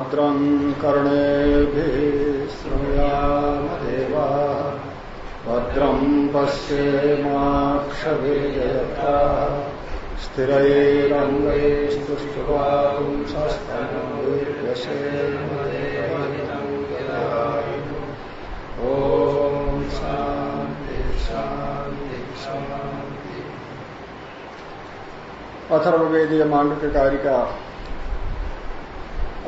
भद्रं कर्णेभिः श्रृणुयामदेवा। भद्रं पश्येमाक्षभिर्यथा स्थिरैरङ्गैस्तुष्टुवागुंसस्तनूर्यशेमदेवहितं ॐ शान्ति शान्ति शान्ति। मांडव्य कारिका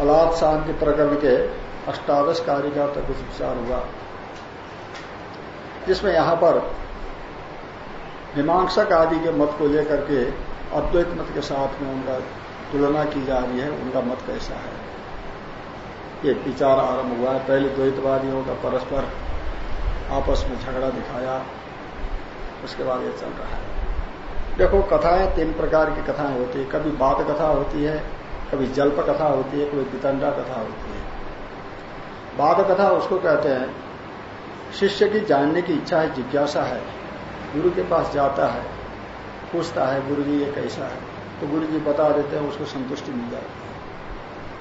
अलाप शांति प्रकरण के अष्टादश कारिका तक कुछ विचार हुआ। जिसमें यहाँ पर मीमांसक आदि के मत को लेकर के अद्वैत मत के साथ में उनका तुलना की जा रही है, उनका मत कैसा है? ये विचार आरंभ हुआ है। पहले द्वैतवादियों का परस्पर आपस में झगड़ा दिखाया, उसके बाद ये चल रहा है। देखो, कथाएँ तीन प्रकार की कथाएँ होती है। कभी बात कथा होती है कभी जल्प कथा होती है, कभी वितंडा कथा होती है। बाद कथा उसको कहते हैं, शिष्य की जानने की इच्छा है, जिज्ञासा है, गुरु के पास जाता है, पूछता है, गुरु जी ये कैसा है? तो गुरु जी बता देते हैं, उसको संतुष्टि मिल जाती है।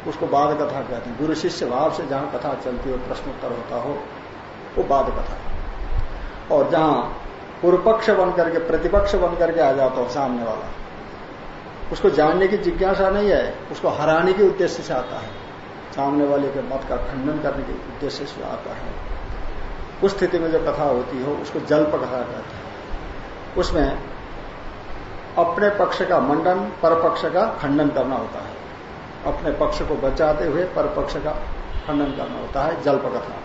उसको बाद कथा कहते हैं। गुरु शिष्य, भाव से जहाँ कथा चलती हो, प्रश्नोत्तर होता हो, वो बाद कथा और जहाँ पूर्व पक्ष बन करके, प्रतिपक्ष बन करके आ जाता हो, सामने वाला उसको जानने की जिज्ञासा नहीं है, उसको हराने के उद्देश्य से आता है। सामने वाले के मत का खंडन करने के उद्देश्य से आता है। उस स्थिति में जो कथा होती हो, उसको जल्प कथा कहते हैं। उसमें अपने पक्ष का मंडन, पर पक्ष का खंडन करना होता है। अपने पक्ष को बचाते हुए पर पक्ष का खंडन करना होता है जल्प कथा।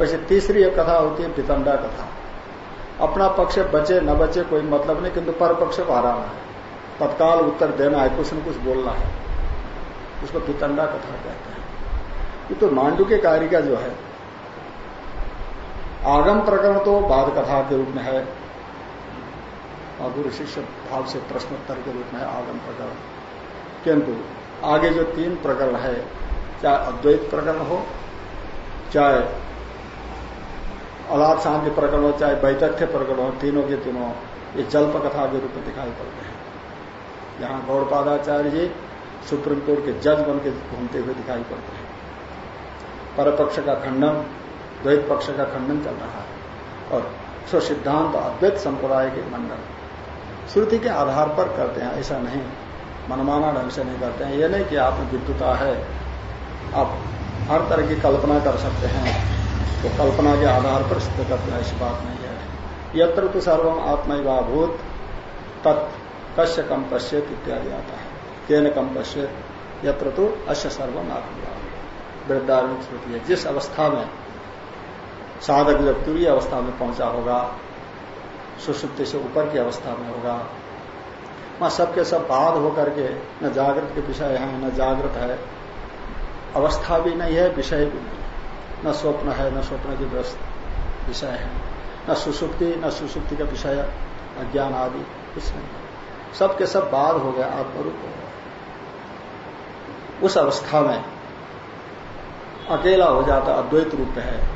वैसे तीसरी एक कथा होती है पितंडा कथा। अपना पक्ष बचे, न बचे कोई मतलब नहीं, किंतु पर पक्ष को हराना है। तत्काल उत्तर देना है, कुछ न कुछ बोलना है। उसको पितंडा कथा कहते हैं। ये तो मांडू के कार्य का जो है, आगम प्रकरण तो बाद कथा के रूप में है। और गुरु शिष्य भाव से प्रश्नोत्तर के रूप में है आगम प्रकरण। किंतु आगे जो तीन प्रकरण है, चाहे अद्वैत प्रकरण हो, चाहे अलाप शांति प्रकरण हो, चाहे वैतथ्य प्रकरण हो, तीनों के तीनों ये जल्प कथा के रूप में दिखाई पड़ते हैं। यहाँ गौड़पादाचार्य जी सुप्रीम कोर्ट के जज बन के घूमते हुए दिखाई पड़ते हैं। परपक्ष का खंडन, द्वैत पक्ष का खंडन चल रहा है और स्व सिद्धांत अद्वैत संप्रदाय के मंडन। श्रुति के आधार पर करते हैं, ऐसा नहीं। मनमाना ढंग से नहीं करते हैं। ये नहीं कि आप विद्युता है। आप हर तरह की कल्पना कर सकते हैं। तो कल्पना के आधार पर सिद्ध करते हैं, ऐसी बात नहीं है। यत्र तो सर्वम आत्मैवाभूत, तत् कश्य कम पश्यत इत्यादि आता है। केन कम पश्यत? यत्र तो अश्य सर्वम आत्मैवाभूत वृद्धार्मिक श्रुति है। जिस अवस्था में साधक जब तुरीय अवस्था में पहुँचा होगा, सुसुप्ति से ऊपर की अवस्था में होगा, वहाँ सबके सब बाध होकर के न जागृत के विषय है, न जागृत है। अवस्था भी नहीं है, विषय भी नहीं न स्वप्न है, न स्वप्न की विषय है। न सुसुप्ति न सुसुप्ति का विषय अज्ञान आदि, कुछ नहीं सबके सब के सब बाध हो गया आत्मरूप हो गया। उस अवस्था में अकेला हो जाता अद्वैत रूप है।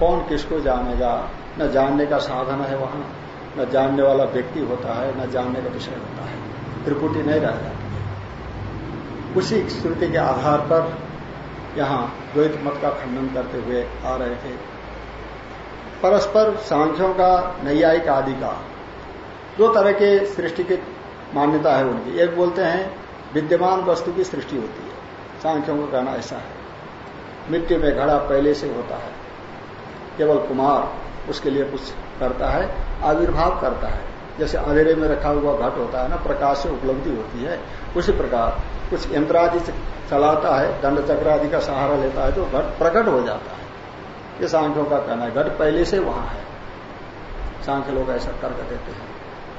कौन किसको जानेगा? न जानने का साधन है वहाँ, न जानने वाला व्यक्ति होता है, न जानने का विषय होता है। त्रिपुटी नहीं रह जाती। उसी स्मृति के आधार पर यहाँ द्वैत मत का खंडन करते हुए आ रहे थे। परस्पर सांख्यों का, नैयायिक आदि का दो तरह के सृष्टि की मान्यता है उनकी। एक बोलते हैं, विद्यमान वस्तु की सृष्टि होती है। सांख्यों का कहना ऐसा है। मिट्टी में घड़ा पहले से होता है। केवल कुमार उसके लिए कुछ करता है, आविर्भाव करता है। जैसे अंधेरे में रखा हुआ घट होता है ना, प्रकाश से उपलब्धि होती है, उसी प्रकार कुछ यंत्र आदि चलाता है, दंड चक्र आदि का सहारा लेता है तो घट प्रकट हो जाता है। ये सांख्यों का कहना है, घट पहले से वहाँ है। सांख्य लोग ऐसा तर्क देते हैं।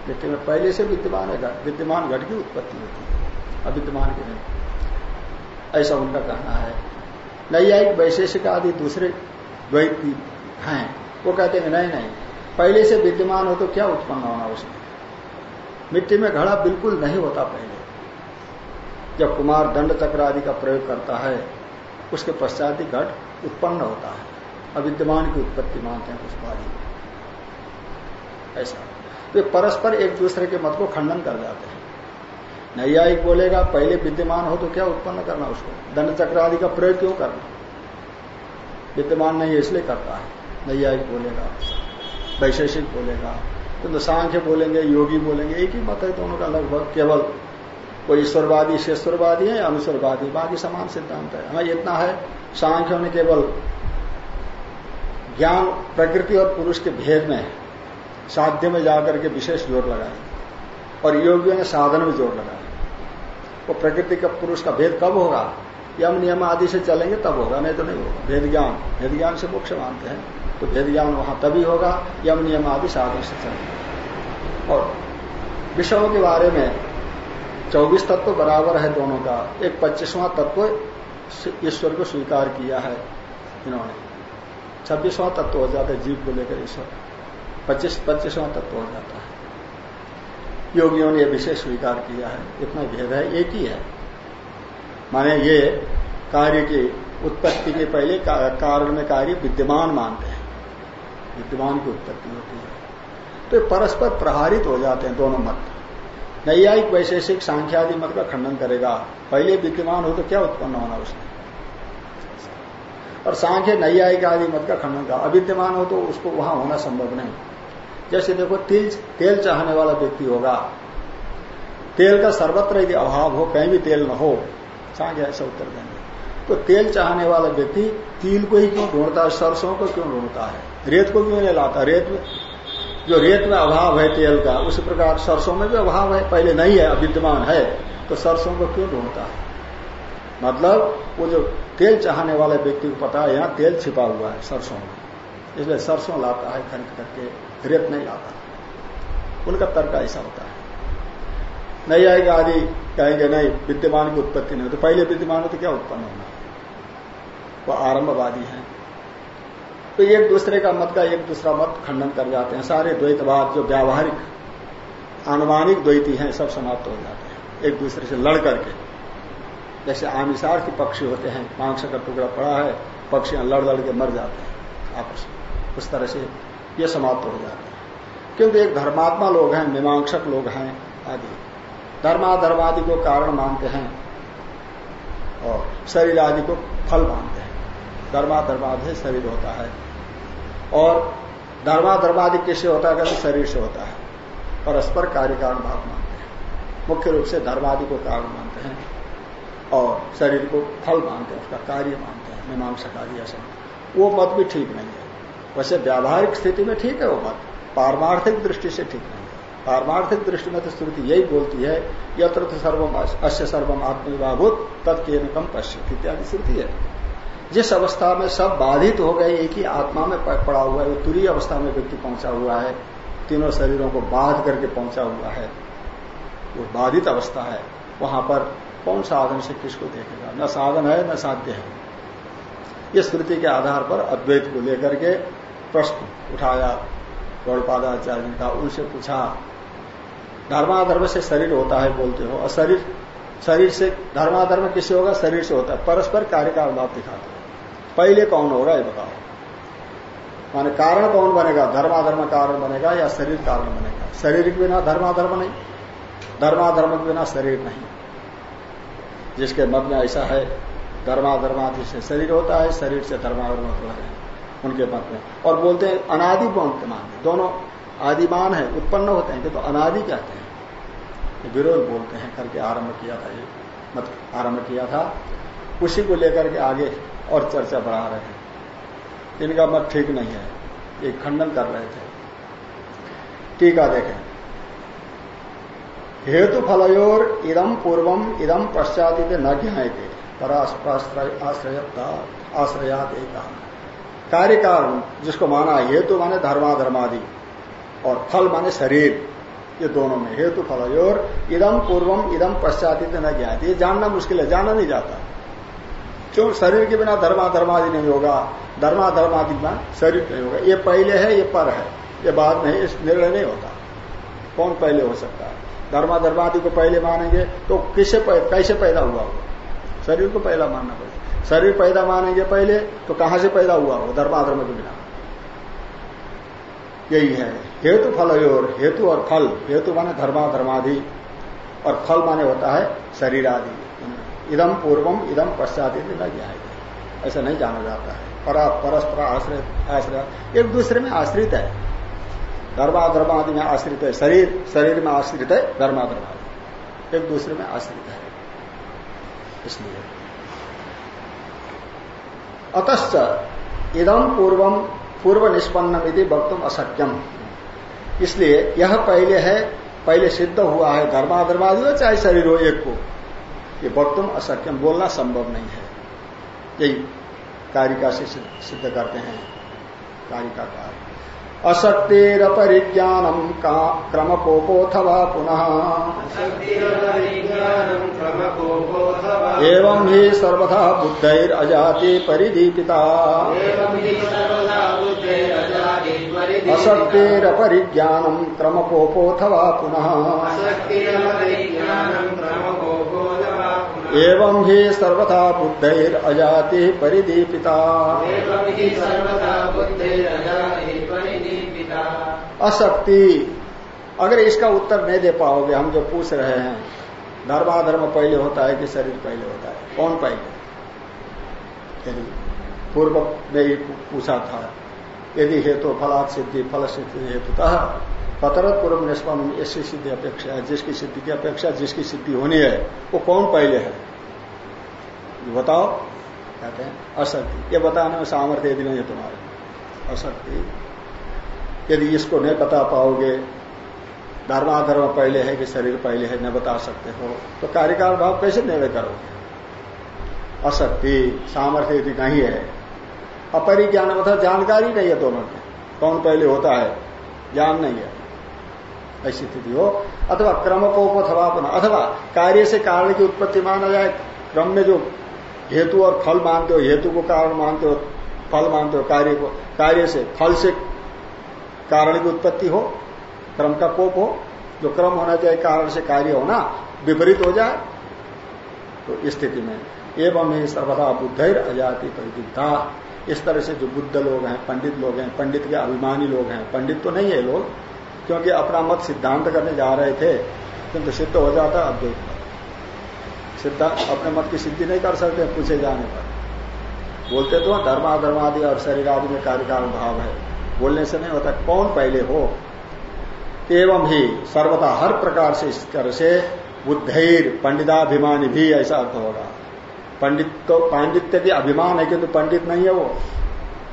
मिट्टी में पहले से विद्यमान है, विद्यमान घट की उत्पत्ति होती है। अविद्यमान की नहीं ऐसा उनका कहना है। नैयायिक वैशेषिक आदि दूसरे द्वैत हैं, वो कहते हैं, नहीं नहीं, पहले से विद्यमान हो तो क्या उत्पन्न होना उसमें? मिट्टी में घड़ा बिल्कुल नहीं होता पहले। जब कुमार दंड चक्र आदि का प्रयोग करता है, उसके पश्चात ही घट उत्पन्न होता है। अविद्यमान की उत्पत्ति मानते हैं कुछ वादी ऐसा। वे परस्पर एक दूसरे के मत को खंडन कर जाते हैं। नैयायिक बोलेगा, पहले विद्यमान हो तो क्या उत्पन्न करना उसको? दंड चक्र आदि का प्रयोग क्यों करना? विद्यमान नहीं इसलिए करता है। नैयायिक बोलेगा, वैशेषिक बोलेगा तो सांख्य बोलेंगे, योगी बोलेंगे, एक ही मत है दोनों का लगभग, केवल। कोई ईश्वरवादी शेश्वरवादी है, अनुस्वरवादी, बाकी समान सिद्धांत है। हमें इतना है, सांख्यों ने केवल ज्ञान, प्रकृति और पुरुष के भेद में साध्य में जाकर के विशेष ज़ोर लगाए और योगियों ने साधन में ज़ोर लगाया वो प्रकृति का पुरुष का भेद कब होगा? यम नियम आदि से चलेंगे, तब होगा, नहीं तो नहीं होगा। भेद ज्ञान भेद ज्ञान से मोक्ष मानते हैं। तो भेद ज्ञान वहाँ तभी होगा, यम नियम आदि साधन से चलेंगे। और विषयों के बारे में चौबीस तत्व बराबर है दोनों का। एक पच्चीसवां तत्व ईश्वर को स्वीकार किया है इन्होंने। छब्बीसवां तत्व हो जाता है जीव को लेकर ईश्वर। पच्चीस पच्चीसवां तत्व हो जाता है। योगियों ने यह विषय स्वीकार किया है, इतना भेद है, एक ही है। माने ये कार्य की उत्पत्ति के पहले कारण में कार्य विद्यमान मानते हैं। विद्यमान की उत्पत्ति होती है। तो परस्पर प्रहारित हो जाते हैं दोनों मत। नैयायिक वैशेषिक सांख्यादि मत का खंडन करेगा। पहले विद्यमान हो तो क्या उत्पन्न होना उसने और सांख्य नैयायिक आदि मत का खंडन का अविद्यमान हो तो उसको वहाँ होना संभव नहीं। जैसे देखो तेल तेल चाहने वाला व्यक्ति होगा। तेल का सर्वत्र यदि अभाव हो, कहीं भी तेल न हो सांख्य ऐसा उत्तर देंगे। तो तेल चाहने वाला व्यक्ति तिल को ही क्यों ढूंढता है, सरसों को क्यों ढूंढता है? रेत को क्यों नहीं लाता? रेत में, जो रेत में अभाव है तेल का, उसी प्रकार सरसों में भी अभाव है, पहले नहीं है विद्यमान है तो सरसों को क्यों ढूंढता है? मतलब वो जो तेल चाहने वाले व्यक्ति को पता है, यहाँ तेल छिपा हुआ है सरसों में। इसलिए सरसों लाता है खरीद करके रेत नहीं लाता। उनका तर्क ऐसा होता है। नहीं आएगा, आदि कहेंगे, नहीं, विद्यमान की उत्पत्ति नहीं होती। तो पहले विद्यमान हो तो क्या उत्पन्न होना? वो आरंभवादी है। तो एक दूसरे का मत का एक दूसरा मत खंडन कर जाते हैं। सारे द्वैतवाद जो व्यावहारिक, अनुमानिक द्वैती हैं, सब समाप्त हो जाते हैं। एक दूसरे से लड़ करके। जैसे आमिसार के पक्षी होते हैं, मांस का टुकड़ा पड़ा है, पक्षियाँ लड़ लड़ के मर जाते हैं, आपस में। उस तरह से ये समाप्त हो जाते हैं। क्योंकि एक धर्मात्मा लोग हैं, मीमांसक लोग हैं आदि। धर्माधर्मादि को कारण मानते हैं और शरीर आदि को फल मानते हैं। धर्माधर्मादि शरीर होता है। और धर्माधर्मादि किससे होता है? कहते शरीर से होता है। परस्पर कार्य कारण भाव मानते हैं। मुख्य रूप से धर्मादि को कारण मानते हैं और शरीर को फल मानते हैं, उसका कार्य मानते हैं मीमांसा कार्य ऐसा। वो मत भी ठीक नहीं है। वैसे व्यावहारिक स्थिति में ठीक है वो मत पारमार्थिक दृष्टि से ठीक नहीं है। पारमार्थिक दृष्टि में तो श्रुति यही बोलती है यत्र सर्वम अश्य सर्वम आत्मविभाभूत तत्के कम पश्चिम इत्यादि श्रुति है। जिस अवस्था में सब बाधित हो गए, एक ही आत्मा में पड़ा हुआ है तुरी अवस्था में व्यक्ति पहुँचा हुआ है, तीनों शरीरों को बाध करके पहुँचा हुआ है, वो बाधित अवस्था है, वहाँ पर कौन साधन से किसको देखेगा? न साधन है, न साध्य है। इस स्मृति के आधार पर अद्वैत को लेकर के प्रश्न उठाया, गौड़पादाचार्य का उनसे पूछा, धर्माधर्म से शरीर होता है बोलते हो और शरीर शरीर से, धर्माधर्म किससे होगा? शरीर से होता है। परस्पर कार्य का अभाव दिखाते हो। पहले कौन होगा ये बताओ। माने कारण कौन बनेगा? धर्माधर्म कारण बनेगा या शरीर कारण बनेगा? शरीर के बिना धर्माधर्म नहीं, धर्माधर्म के बिना शरीर नहीं। जिसके मत में ऐसा है, धर्माधर्मादि से शरीर होता है, शरीर से धर्माधर्म होता है। उनके मत में। और बोलते हैं, अनादि मान दोनों आदिमान है, उत्पन्न होते हैं तो अनादि कहते हैं? विरोध बोलते हैं, करके आरंभ किया था ये, मत आरंभ किया था। उसी को लेकर के आगे और चर्चा बढ़ा रहे हैं। इनका मत ठीक नहीं है, ये खंडन कर रहे थे। टीका देखें। हेतु फलयोर इदम पूर्वम इदम पश्चात न ज्ञाते आश्रयात एक कार्य कारण जिसको माना हेतु माने धर्माधर्मादि और फल माने शरीर, ये दोनों में हेतु, फल और इदम पूर्वम इदम पश्चात न ज्ञाते ये जानना मुश्किल है जाना नहीं जाता। क्यों? शरीर के बिना धर्माधर्मादि नहीं होगा। धर्माधर्मादि बिना शरीर नहीं होगा। ये पहले है, ये पर है। ये बाद में इस निर्णय नहीं होता। कौन पहले हो सकता है? धर्माधर्मादि को पहले मानेंगे तो किसे कैसे पैदा हुआ होगा शरीर को पहला मानना पड़ेगा। शरीर पैदा मानेंगे पहले तो कहाँ से पैदा हुआ? हो धर्माधर्म के बिना यही है। हेतु फल और हेतु और फल। हेतु माने धर्माधर्मादि और फल माने होता है शरीर आदि इदम पूर्वम इदम पश्चात न ज्ञाए ऐसा नहीं जाना जाता है। पर, परस्पर आश्रित आश्रय एक दूसरे में आश्रित है। धर्माधर्मादि में आश्रित है शरीर। शरीर में आश्रित है धर्माधर्मादि एक दूसरे में आश्रित है। इसलिए अतश्च इदम पूर्वम पूर्व निष्पन्न यदि वक्तुम असत्यम इसलिए यह पहले है, पहले सिद्ध हुआ है धर्माधर्मादि हो चाहे शरीर हो एक को। ये वक्तुम अशक्यम बोलना संभव नहीं है। यही कारिका से सिद्ध करते हैं। कारिका का अशक्तिरपरिज्ञानम क्रमकोपोऽथवा पुनः। एवं ही सर्वथा बुद्धैरजाति परिदीपिता अशक्तिरपरिज्ञानम क्रमकोपोऽथवा पुनः। एवं ही सर्वथा बुद्धैर अजाति परिदीपिता अशक्ति अगर इसका उत्तर नहीं दे पाओगे, हम जो पूछ रहे हैं, धर्माधर्म पहले होता है कि शरीर पहले होता है? कौन पहले? यदि पूर्व में ही पूछा था, यदि हेतु फलात सिद्धि, फल सिद्धि हेतुतः, पतरत पूर्व निष्पन्न ऐसी सिद्धि अपेक्षा है। जिसकी सिद्धि की अपेक्षा, जिसकी सिद्धि होनी है, वो कौन पहले है? बताओ। कहते हैं अशक्ति ये बताने में सामर्थ्य यदि नहीं है तुम्हारे। अशक्ति यदि इसको नहीं बता पाओगे धर्माधर्म पहले है कि शरीर पहले है न बता सकते हो तो कार्यकाल भाव कैसे निर्णय करोगे? अशक्ति सामर्थ्य यदि नहीं है। अपरिज्ञान मतलब जानकारी नहीं है दोनों की। कौन पहले होता है? ज्ञान नहीं है। ऐसी स्थिति हो, अथवा क्रम को अथवा अथवा कार्य से कारण की उत्पत्ति माना जाए, क्रम में जो हेतु और फल मानते हो, हेतु को कारण मानते हो, फल मानते हो, कार्य को, कार्य से, फल से कारण की उत्पत्ति हो, क्रम का कोप हो, जो क्रम होना चाहिए कारण से कार्य होना, विपरीत हो जाए तो स्थिति में। एवं ही सर्वदा बुद्धैर अजाति परिदिग्धा इस तरह से जो बुद्ध लोग हैं, पंडित लोग हैं, पंडित के अभिमानी लोग हैं, पंडित तो नहीं है लोग, क्योंकि अपना मत सिद्धांत करने जा रहे थे, किंतु सिद्ध हो जाता अद्वैत मत सिद्धांत अपने मत की सिद्धि नहीं कर सकते, पूछे जाने पर। बोलते तो धर्माधर्मादि और शरीर आदि में कार्यकाल भाव है। बोलने से नहीं होता, कौन पहले हो? एवं ही सर्वथा हर प्रकार से इस तरह से बुद्धैर, पंडिताभिमानी भी ऐसा अर्थ होगा। पंडित तो पांडित्य भी अभिमान है, किंतु तो पंडित नहीं है वो।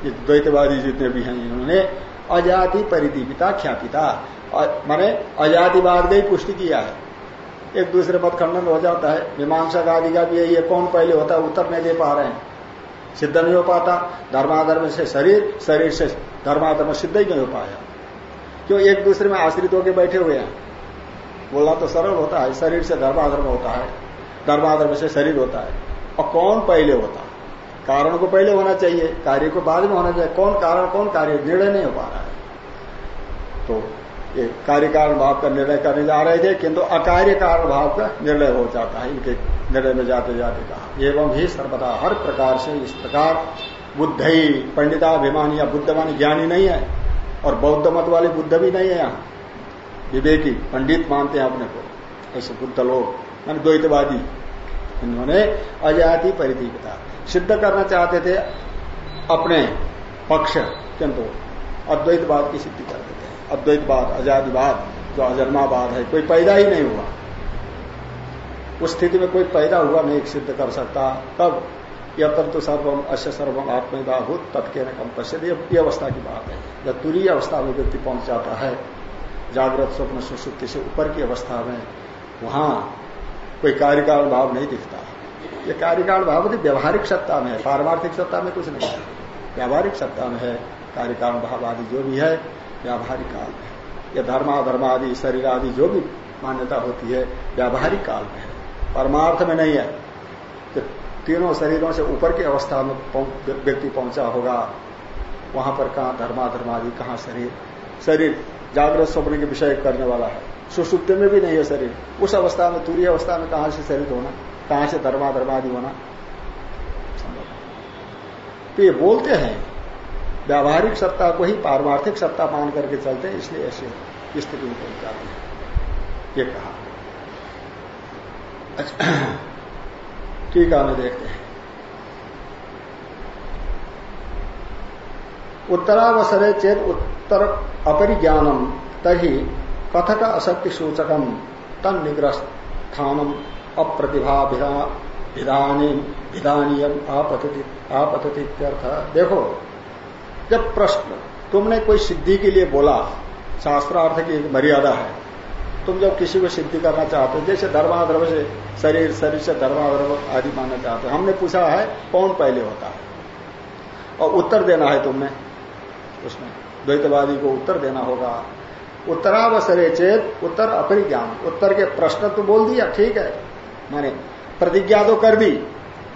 ये द्वैतवादी जितने भी हैं, इन्होंने अजाति परिदीपिता ख्यापिता। माने अजातिवाद ही पुष्टि किया है। एक दूसरे मत खंडन हो जाता है। मीमांसा आदि का भी ये कौन पहले होता है उत्तर नहीं दे पा रहे हैं। सिद्ध नहीं हो पाता। धर्माधर्म से शरीर शरीर से धर्माधर्म सिद्ध ही नहीं हो पाया। क्यों एक दूसरे में आश्रित होकर बैठे हुए हैं? बोलना तो सरल होता है, शरीर से धर्माधर्म होता है, धर्माधर्म से शरीर होता है। और कौन पहले होता? है कारण को पहले होना चाहिए, कार्य को बाद में होना चाहिए। कौन कारण, कौन कार्य? निर्णय नहीं हो पा रहा है। तो ये कार्य कारण भाव का निर्णय करने जा रहे थे, किंतु अकार्य कारण भाव का निर्णय हो जाता है। इनके निर्णय में जाते जाते कहा। एवं ही सर्वदा हर प्रकार से इस प्रकार बुद्ध ही पंडिताभिमानी या बुद्धवानी ज्ञानी नहीं है, और बौद्ध मत वाले बुद्ध भी नहीं है यहाँ। विवेकी, पंडित मानते हैं अपने को। ऐसे बुद्ध लोग मान द्वैतवादी। इन्होंने अजाति परिदीपता। सिद्ध करना चाहते थे अपने पक्ष, किंतु अद्वैतवाद की सिद्धि करते थे अद्वैतवाद आजादीवाद जो अजन्मावाद है, कोई पैदा ही नहीं हुआ। उस स्थिति में कोई पैदा हुआ नहीं सिद्ध कर सकता, तब यह तत्व सर्वम अश्य सर्वम आत्मदाभूत तत्के न कम पश्चित ये अवस्था की बात है। जब तुरीय अवस्था में व्यक्ति पहुँच जाता है, जागृत स्वप्न सुसुप्ति से ऊपर की अवस्था में, वहाँ कोई कार्यकाल भाव नहीं दिखता। ये कार्यकाल भाव व्यवहारिक सत्ता में है। पारमार्थिक सत्ता में कुछ नहीं है। व्यावहारिक सत्ता में है। कार्यकाल भाव आदि जो भी है, व्यावहारिक काल में या धर्माधर्म आदि, शरीर आदि जो भी मान्यता होती है, व्यावहारिक काल में है। परमार्थ में नहीं है। तीनों शरीरों से ऊपर की अवस्था में व्यक्ति पहुँचा होगा। वहाँ पर कहा धर्माधर्म आदि, कहा शरीर। शरीर जागृत स्वप्न के विषय करने वाला है। सुसुप्त में भी नहीं है शरीर। उस अवस्था में तुरीय अवस्था में कहाँ से शरीर होना? कहाँ से धर्माधर्मादि होना? तो ये बोलते हैं, व्यावहारिक सत्ता को ही पारमार्थिक सत्ता मान करके चलते हैं, इसलिए ऐसे स्थिति में पहुँच जाते हैं। ये कहा। अच्छा। ठीक है देखते हैं। उत्तरावसरे चेत उत्तर अपरिज्ञानम तही कथक अशक्ति सूचकम तन निग्रह स्थानम अप्रतिभा विधानीय देखो, जब प्रश्न तुमने कोई सिद्धि के लिए बोला, शास्त्रार्थ की एक मर्यादा है तुम जब किसी को सिद्धि करना चाहते हो, जैसे धर्माधर्म से शरीर शरीर से धर्माधर्म आदि मानना चाहते हो, हमने पूछा है कौन पहले होता है? और उत्तर देना है तुमने। उसमें द्वैतवादी को उत्तर देना होगा। उत्तरावसरे चेत उत्तर अपरिज्ञान। उत्तर के प्रश्न तो बोल दिया, ठीक है। माने प्रतिज्ञा तो कर दी,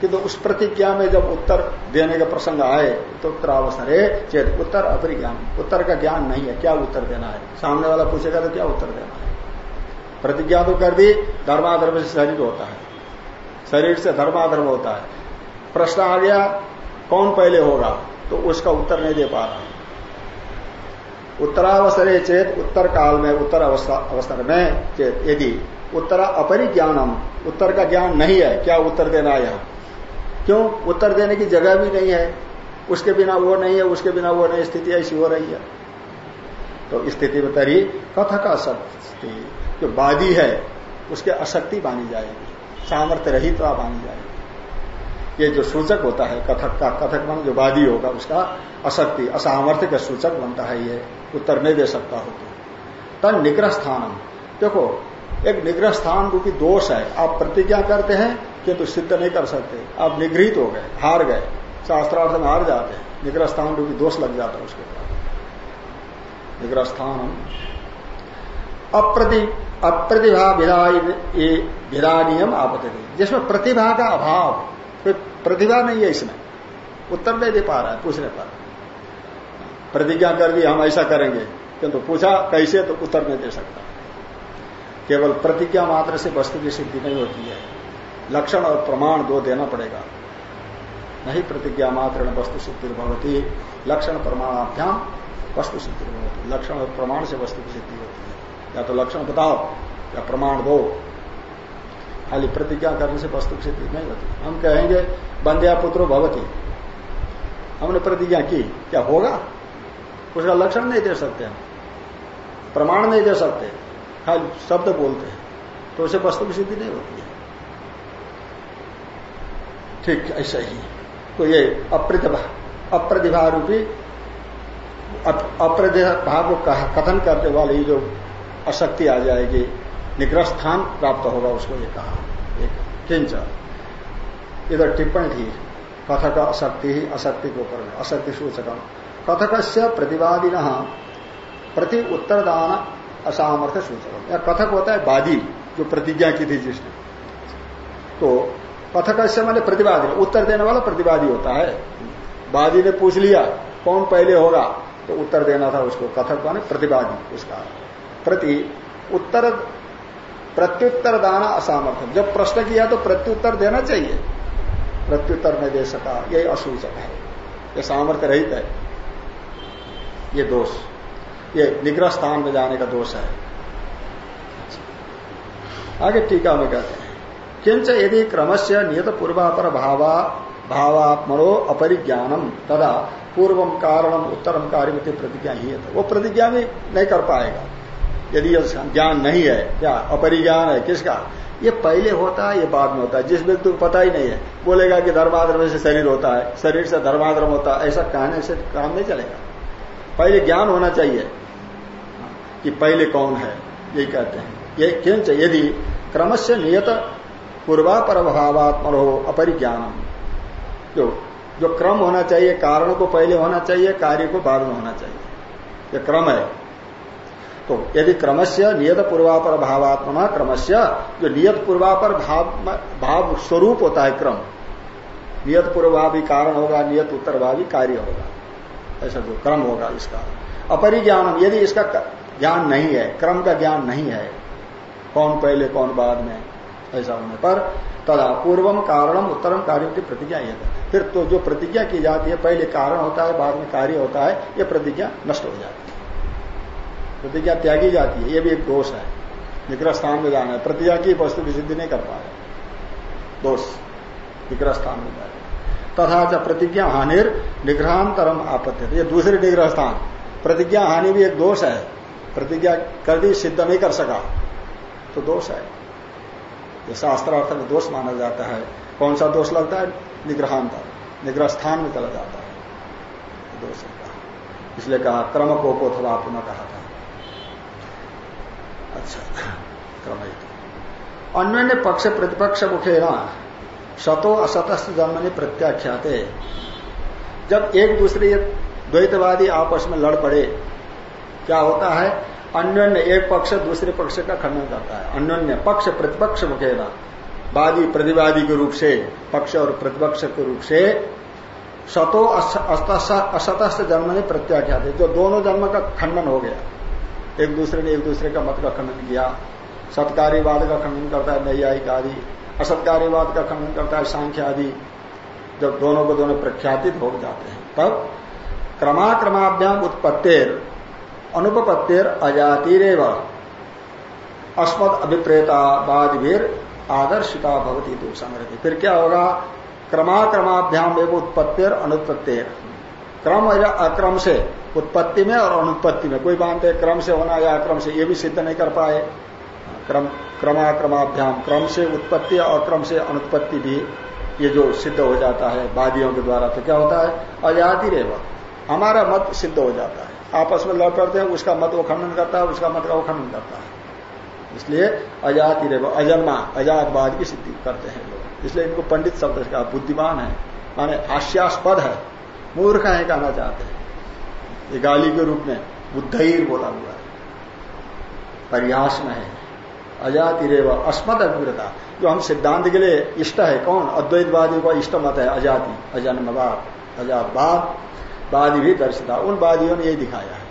किंतु तो उस प्रतिज्ञा में जब उत्तर देने का प्रसंग आए तो उत्तरावसर चेत उत्तर अपरिज्ञान। उत्तर का ज्ञान नहीं है, क्या उत्तर देना है? सामने वाला पूछेगा तो क्या उत्तर देना है? प्रतिज्ञा तो कर दी, धर्माधर्म से शरीर होता है। शरीर से धर्माधर्म होता है। प्रश्न आ गया, कौन पहले होगा? तो उसका उत्तर नहीं दे पा रहा। उत्तरावसरे चेत, उत्तर काल में, उत्तर अवसर में चेत। यदि उत्तरा अपरिज्ञानम, उत्तर का ज्ञान नहीं है, क्या उत्तर देना यह? क्यों? उत्तर देने की जगह भी नहीं है। उसके बिना वो नहीं है, उसके बिना वो नहीं, स्थिति ऐसी हो रही है। तो स्थिति में तरी कथक अशक्ति जो वादी है उसके अशक्ति मानी जाएगी। सामर्थ्य रहितता मानी जाएगी। ये जो सूचक होता है, कथक का कथक मान जो वादी होगा, उसका अशक्ति असामर्थ्य का सूचक बनता है ये। उत्तर नहीं दे सकता हो तो। तन निग्रह स्थानम देखो, एक निग्रह स्थान रूपी दोष है, आप प्रतिज्ञा करते हैं किंतु सिद्ध नहीं कर सकते। आप निगृहित हो गए, हार गए, शास्त्रार्थ में हार जाते हैं। निग्रह स्थान रूपी दोष लग जाता है उसके ऊपर निग्रह स्थान अप्रति, अप्रतिभा विधानियम आपत्ति। जिसमें प्रतिभा का अभाव कोई प्रतिभा नहीं है इसमें। उत्तर नहीं दे पा रहा है पूछने पर प्रतिज्ञा कर दी, हम ऐसा करेंगे। किंतु तो पूछा कैसे तो उत्तर नहीं दे सकता। केवल प्रतिज्ञा मात्र से वस्तु की सिद्धि नहीं होती है। लक्षण और प्रमाण दो देना पड़ेगा। नहीं प्रतिज्ञा मात्र वस्तु सिद्धि भवती। लक्षण प्रमाणाभ्याम, वस्तु सिद्धि लक्षण और प्रमाण से वस्तु की सिद्धि या तो लक्षण बताओ, या प्रमाण दो। खाली प्रतिज्ञा करने से वस्तु सिद्धि नहीं होती। हम कहेंगे, बंध्या पुत्रो भवती। हमने प्रतिज्ञा की, क्या होगा? उसका लक्षण नहीं दे सकते हम। प्रमाण नहीं दे सकते। खाली शब्द बोलते हैं। तो उसे वस्तु की सिद्धि नहीं होती है। ठीक, ऐसा ही। तो ये अप्रतिभा अप्रतिभा रूपी अप्रतिभा को कथन करने वाले जो अशक्ति आ जाएगी, निग्रह स्थान प्राप्त होगा उसको ये कहा। किंच। इधर टिप्पणी थी, कथक अशक्ति ही अशक्ति के ऊपर अशक्ति सूचक कथक से प्रतिवादी प्रति उत्तरदान असामर्थ्य सूचक या कथक होता है वादी जो प्रतिज्ञा की थी जिसने। तो कथक से मैंने प्रतिवादी, उत्तर देने वाला प्रतिवादी होता है। वादी ने पूछ लिया, कौन पहले होगा? तो उत्तर देना था उसको, कथक माने प्रतिवादी, उसका। प्रति उत्तर, प्रत्युत्तर दाना असामर्थ्य। जब प्रश्न किया तो प्रत्युत्तर देना चाहिए। प्रत्युत्तर नहीं दे सका, यही असूचक है। यह सामर्थ्य रहित है। ये दोष, ये निग्रह स्थान में जाने का दोष है। आगे टीका में कहते हैं, किंच यदि क्रमस्य नियत पूर्वापर भावा, भावात्मनो अपरिज्ञानम, तदा पूर्वम कारणम उत्तरम कार्य प्रतिज्ञा ही है। वो प्रतिज्ञा भी नहीं कर पाएगा। यदि ज्ञान नहीं है क्या अपरिज्ञान है, किसका? ये पहले होता है, ये बाद में होता है। जिस व्यक्ति को पता ही नहीं है, बोलेगा कि धर्माधर्म से शरीर होता है, शरीर से धर्माधर्म होता है, ऐसा कहने से काम नहीं चलेगा। पहले ज्ञान होना चाहिए कि पहले कौन है, यही कहते हैं। ये किंच यदि क्रमश नियत पूर्वापर भावात्म हो अपरिज्ञानम। जो जो क्रम होना चाहिए, कारण को पहले होना चाहिए, कार्य को बाद में होना चाहिए। ये क्रम है। तो यदि क्रमस्य नियत पूर्वापर भावात्मा क्रमस्य, जो नियत पूर्वापर भाव भाव स्वरूप होता है क्रम, नियत पूर्वभावी कारण होगा, नियत उत्तरभावी कार्य होगा, ऐसा जो क्रम होगा इसका। अपरिज्ञानम, यदि इसका ज्ञान नहीं है, क्रम का ज्ञान नहीं है, कौन पहले, कौन बाद में, ऐसा होने पर, तदा पूर्वम कारणम, उत्तरम कार्य की प्रतिज्ञा यह फिर तो जो प्रतिज्ञा की जाती है, पहले कारण होता है, बाद में कार्य होता है यह प्रतिज्ञा नष्ट हो जाती है। प्रतिज्ञा त्यागी जाती है, ये भी एक दोष है। निग्रह स्थान में जाना है। प्रतिज्ञा की वस्तु की सिद्धि नहीं कर पा रहे। दोष निग्रह स्थान में जाएगा तथा च प्रतिज्ञा हानिर निग्रहांतरम आपत्ति ये दूसरे निग्रह स्थान। प्रतिज्ञा हानि भी एक दोष है। प्रतिज्ञा कर दी, सिद्ध नहीं कर सका तो दोष है। ये शास्त्रार्थ में दोष माना जाता है। कौन सा दोष लगता है? निग्रहांतर। निग्रह स्थान में चला जाता है। दोष है। इसलिए कहा क्रम को को थवा पुनः कहा था। अच्छा। अन्य पक्ष प्रतिपक्ष मुखे ना शतो असतस्त जन्मनि प्रत्याख्याते। जब एक दूसरे द्वैतवादी आपस में लड़ पड़े, क्या होता है? अन्योन्य एक पक्ष दूसरे पक्ष का खंडन करता है। अन्योन्य पक्ष प्रतिपक्ष मुखेना, वादी प्रतिवादी के रूप से, पक्ष और प्रतिपक्ष के रूप से, शतो असतस्थ जन्म ने प्रत्याख्यात। जो दोनों जन्म का खंडन हो गया। एक दूसरे ने एक दूसरे का मत का खंडन किया। सत्कार्यवाद का खंडन करता है नैयायिक आदि। असत्कार्यवाद का खंडन करता है सांख्य आदि। जब दोनों को दोनों प्रख्यातित हो जाते हैं, तब क्रमाक्रमाभ्याम उत्पत्तिर अनुपत्तिर अजातिरव, अस्मद अभिप्रेतावादवीर आदर्शिता भवती तो संग्रह फिर क्या होगा? क्रमाक्रमाभ्याम एवं उत्पत्तिर अनुत्पत्तिर क्रम या अक्रम से, उत्पत्ति में और अनुत्पत्ति में। कोई मानते क्रम से होना या अक्रम से, ये भी सिद्ध नहीं कर पाए। क्रम, क्रमाक्रमाभ्याम, क्रम से उत्पत्ति और क्रम से अनुत्पत्ति भी ये जो सिद्ध हो जाता है, वादियों के द्वारा तो क्या होता है? अजाति रेव। हमारा मत सिद्ध हो जाता है। आपस में लड़ पड़ते हैं, उसका मत वो खंडन करता है, उसका मत का वो खंडन करता है। इसलिए अजाति रेव, अजन्मा, अजातवाद की सिद्धि करते हैं लोग। इसलिए इनको पंडित शब्द का बुद्धिमान है, माने हास्यास्पद है। मूर्ख है कहना चाहते हैं। ये गाली के रूप में बुद्धईर बोला हुआ है। परिहास में है। अजाति रेव अस्मत अभिव्रता जो हम सिद्धांत के लिए इष्ट है, कौन? अद्वैतवादी का इष्ट मत है अजाति, अजन्मवाद, अजातवाद। वादी भी दर्शिता। उन वादियों ने यही दिखाया है।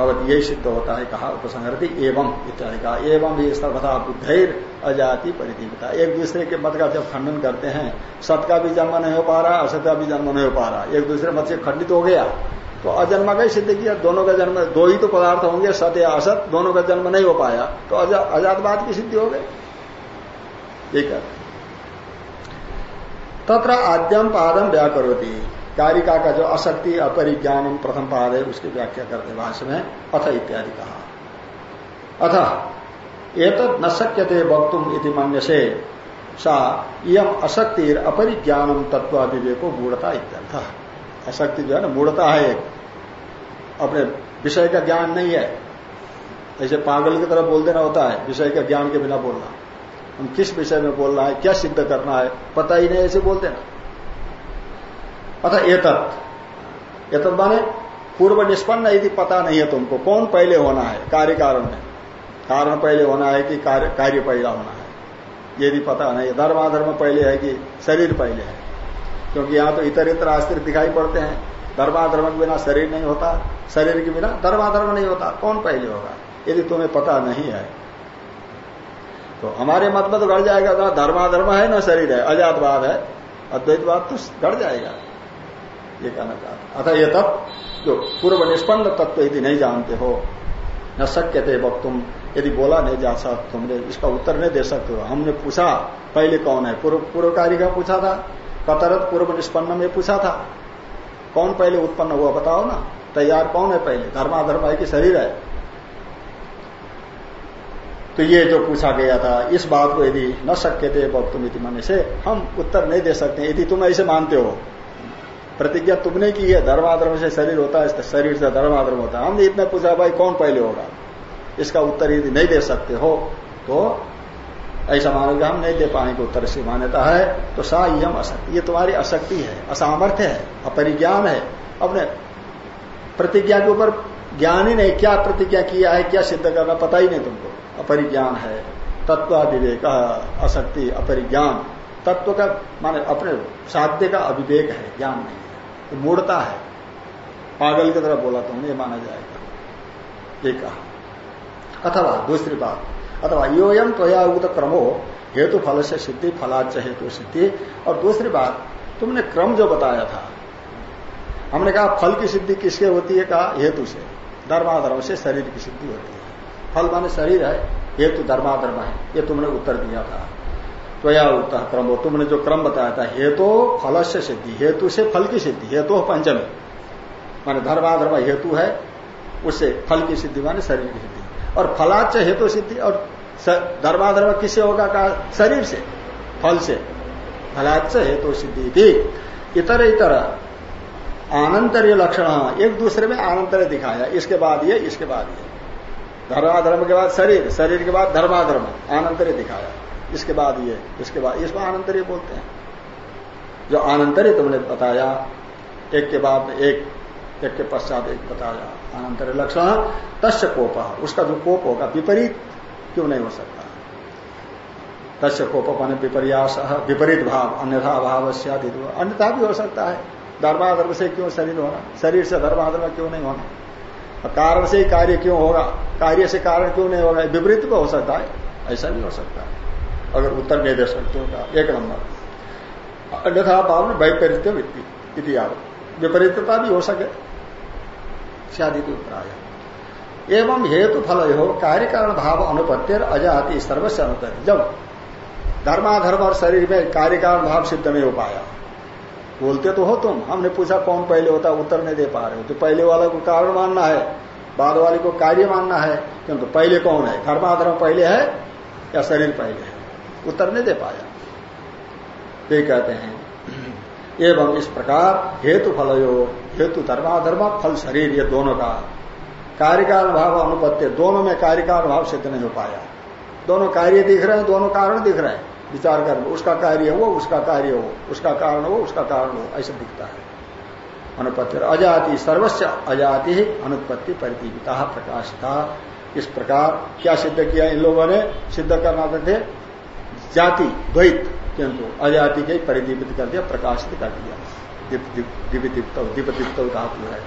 भगवत यही सिद्ध होता है कहा उपसंहरती, एवं इत्यादि कहा। एवं भी सर्वथा बुद्धैर अजाति परिदीपता। एक दूसरे के मत का जब खंडन करते हैं, सत का भी जन्म नहीं हो पा रहा, असत का भी जन्म नहीं हो पा रहा। एक दूसरे मत से खंडित हो गया तो अजन्मा का ही सिद्ध किया। दोनों का जन्म, दो ही तो पदार्थ होंगे, सत या असत, दोनों का जन्म नहीं हो पाया तो अजातवाद की सिद्धि हो गई। एक तत्र आद्यम पादम व्याकरोती। कारिका का जो अशक्ति अपरिज्ञान प्रथम पाद है, उसकी व्याख्या करते भाष्य में, अथ इत्यादि कहा। अथ एक न शक्यते वक्तुम इति मन्य से सा इम अशक्तिर अपरिज्ञानम तत्व विवेको मूढ़ता इत्यर्थ। अशक्ति जो है ना, मूढ़ता है एक। अपने विषय का ज्ञान नहीं है। ऐसे पागल की तरह बोल देना होता है, विषय का ज्ञान के बिना बोलना। हम किस विषय में बोलना है, क्या सिद्ध करना है, पता ही नहीं ऐसे बोल देना अतः एतत्। एतत् माने पूर्व निष्पन्न यदि पता नहीं है तुमको। कौन पहले होना है? कार्य कारण में। कारण पहले होना है कि कार्य कार्य पहला होना है। यदि पता नहीं धर्माधर्म पहले है कि शरीर पहले है। क्योंकि यहाँ तो इतर इतर आश्रित दिखाई पड़ते हैं। धर्माधर्म के बिना शरीर नहीं होता। शरीर के बिना धर्माधर्म नहीं होता। कौन पहले होगा? यदि तुम्हें पता नहीं है तो हमारे मत में तो गढ़ जाएगा। धर्माधर्म है, ना शरीर है। अजातवाद है। अद्वैतवाद तो गढ़ जाएगा। ये कहना चाहता अतः ये तब जो पूर्व निष्पन्न तत्व यदि नहीं जानते हो, न सक्य थे वक्त तुम, यदि बोला नहीं जा सकते, तुमने इसका उत्तर नहीं दे सकते हो। हमने पूछा, पहले कौन है? पूर्व पूर्वकारी का पूछा था, कतरत पूर्व निष्पन्न में पूछा था। कौन पहले उत्पन्न हुआ बताओ ना। तैयार कौन है पहले? धर्माधर्म है कि शरीर है। तो ये जो पूछा गया था, इस बात को यदि न सक्य थे वक्तुम इति मन से, हम उत्तर नहीं दे सकते। यदि तुम ऐसे मानते हो प्रतिज्ञा तुमने की है, धर्माधर्म से शरीर होता है शरीर से धर्माधर्म होता है। हमने इतना पूछा, भाई, कौन पहले होगा? इसका उत्तर यदि नहीं दे सकते हो तो ऐसा मानोगे, हम नहीं दे पाएँगे उत्तर से मान्यता है। तो सा यम अशक्ति ये तुम्हारी अशक्ति है, असामर्थ्य है, अपरिज्ञान है। अपने प्रतिज्ञा के ऊपर ज्ञान ही नहीं, क्या प्रतिज्ञा किया है, क्या सिद्ध करना, पता ही नहीं तुमको। अपरिज्ञान है तत्व विवेक अशक्ति अपरिज्ञान। तत्व का, माने अपने साध्य का अविवेक है, ज्ञान नहीं तो मूढ़ता है। पागल की तरह बोला तो ये माना जाएगा। ये कहा। अथवा दूसरी बात, अथवा योयम त्वया उत क्रमो हेतु फल से सिद्धि फलाच हेतु सिद्धि। और दूसरी बात, तुमने क्रम जो बताया था, हमने कहा फल की सिद्धि किसके होती है, कहा हेतु से। धर्माधर्म से शरीर की सिद्धि होती है। फल माने शरीर है, हेतु धर्माधर्म है, ये तुमने उत्तर दिया था। त्वया उत्तर क्रम। तुमने जो क्रम बताया था, हेतु फल से सिद्धि। हेतु से फल की सिद्धि। हेतु पंचमी। माने धर्माधर्म हेतु है, उससे फल की सिद्धि माने शरीर की सिद्धि। और फलाच हेतु सिद्धि और धर्माधर्म किससे होगा कहा शरीर से। फल से। फलाच हेतु सिद्धि थी इतर इतर। आनंतर्य लक्षण। एक दूसरे में आनंतर दिखाया। इसके बाद ये, इसके बाद ये। धर्माधर्म के बाद शरीर। शरीर के बाद धर्माधर्म आनंतर्य दिखाया। इसके बाद ये, इसके बाद इसको आनंतर्य बोलते हैं। जो आनंतर्य तुमने बताया, एक के बाद एक एक के पश्चात एक बताया। अनंतर लक्षण तस्य कोप, उसका जो कोप होगा, विपरीत क्यों नहीं हो सकता? तस्य कोप मान विपर्यास, विपरीत भाव, अन्यथा भाव अन्यथा भी हो सकता है। धर्माधर्म से क्यों शरीर होना? शरीर से धर्माधर्म क्यों नहीं होना? कारण से कार्य क्यों होगा? कार्य से कारण क्यों नहीं होगा? विपरीत भी हो सकता है, ऐसा भी हो सकता है। अगर उत्तर नहीं दे सकते होगा एक नंबर। अन्यथा भाव में वैपरीत्य विपरीतता भी हो सके। शादी प्राय एवं हेतु फल हो कार्य कारण भाव अनुपत्तिर अजाति सर्वस्व अनुपत्ति। जब धर्माधर्म और शरीर में कार्य कारण भाव सिद्ध नहीं हो पाया, बोलते तो हो तुम। हमने पूछा, कौन पहले होता, उत्तर नहीं दे पा रहे हो। तो पहले वाले को कारण मानना है, बाद वाले को कार्य मानना है। किंतु पहले कौन है? धर्माधर्म पहले है या शरीर पहले है? उत्तर नहीं दे पाया। ये कहते हैं, एवं इस प्रकार हेतु फल हेतु धर्माधर्म फल, शरीर, ये दोनों का कार्यकाल भाव अनुपत्य दोनों में कार्यकाल भाव सिद्ध नहीं हो पाया। दोनों कार्य दिख रहे हैं, दोनों कारण दिख रहे हैं। विचार कर, उसका कार्य हो, उसका कार्य हो, उसका कारण हो, उसका कारण हो, ऐसा दिखता है। अनुपत्ति, अजाति सर्वस्व, अजाति ही अनुत्पत्ति परिदीपिता, प्रकाशिता। इस प्रकार क्या सिद्ध किया इन लोगों ने? सिद्ध करना थे जाति, द्वैत किंतु अजाति के परिदीपित कर दिया, प्रकाशित कर दिया। दीपदीप्त धातु है।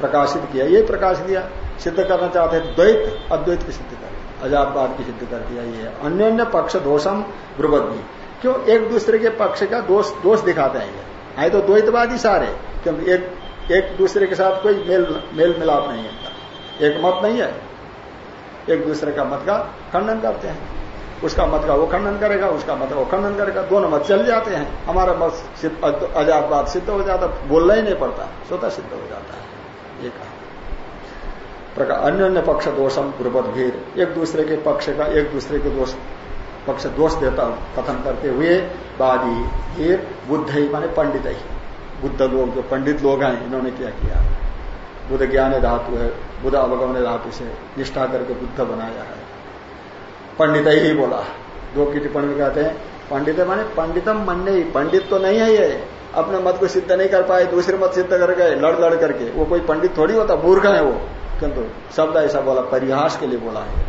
प्रकाशित किया, ये प्रकाश दिया। सिद्ध करना चाहते द्वैत, अद्वैत की सिद्ध कर अजातवाद की सिद्ध कर दिया, ये अन्य अन्य पक्ष दोषम भी क्यों? एक दूसरे के पक्ष का दोष दोष दिखाते हैं। ये आए तो द्वैतवादी सारे क्योंकि एक एक दूसरे के साथ कोई मेल मेल मिलाप नहीं है। एक मत नहीं है। एक दूसरे का मत का खंडन करते हैं। उसका मत का वो खंडन करेगा, उसका मत का वो खंडन करेगा। दोनों मत चल जाते हैं। हमारा मत अजातवाद सिद्ध हो जाता, बोलना ही नहीं पड़ता। स्वतः सिद्ध हो जाता है। ये कहा। प्रकार अन्य अन्य पक्ष दोषम, गुरुपद, भीर। एक दूसरे के पक्ष का, एक दूसरे के दोष, पक्ष दोष देता कथन करते हुए वादी भीर, बुद्ध ही, माने पंडित ही। बुद्ध लोग, जो पंडित लोग हैं, इन्होंने क्या किया? बुद्ध ज्ञान धातु है, बुद्ध अवगमन धातु से निष्ठा करके बुद्ध बनाया है। पंडित ही बोला। दो की टिप्पणी में कहते हैं, पंडित माने पंडितम मन नहीं पंडित तो नहीं है ये। अपने मत को सिद्ध नहीं कर पाए, दूसरे मत सिद्ध कर गए, लड़ लड़ करके। वो कोई पंडित थोड़ी होता, मूर्ख है वो। किंतु शब्द ऐसा बोला, परिहास के लिए बोला है।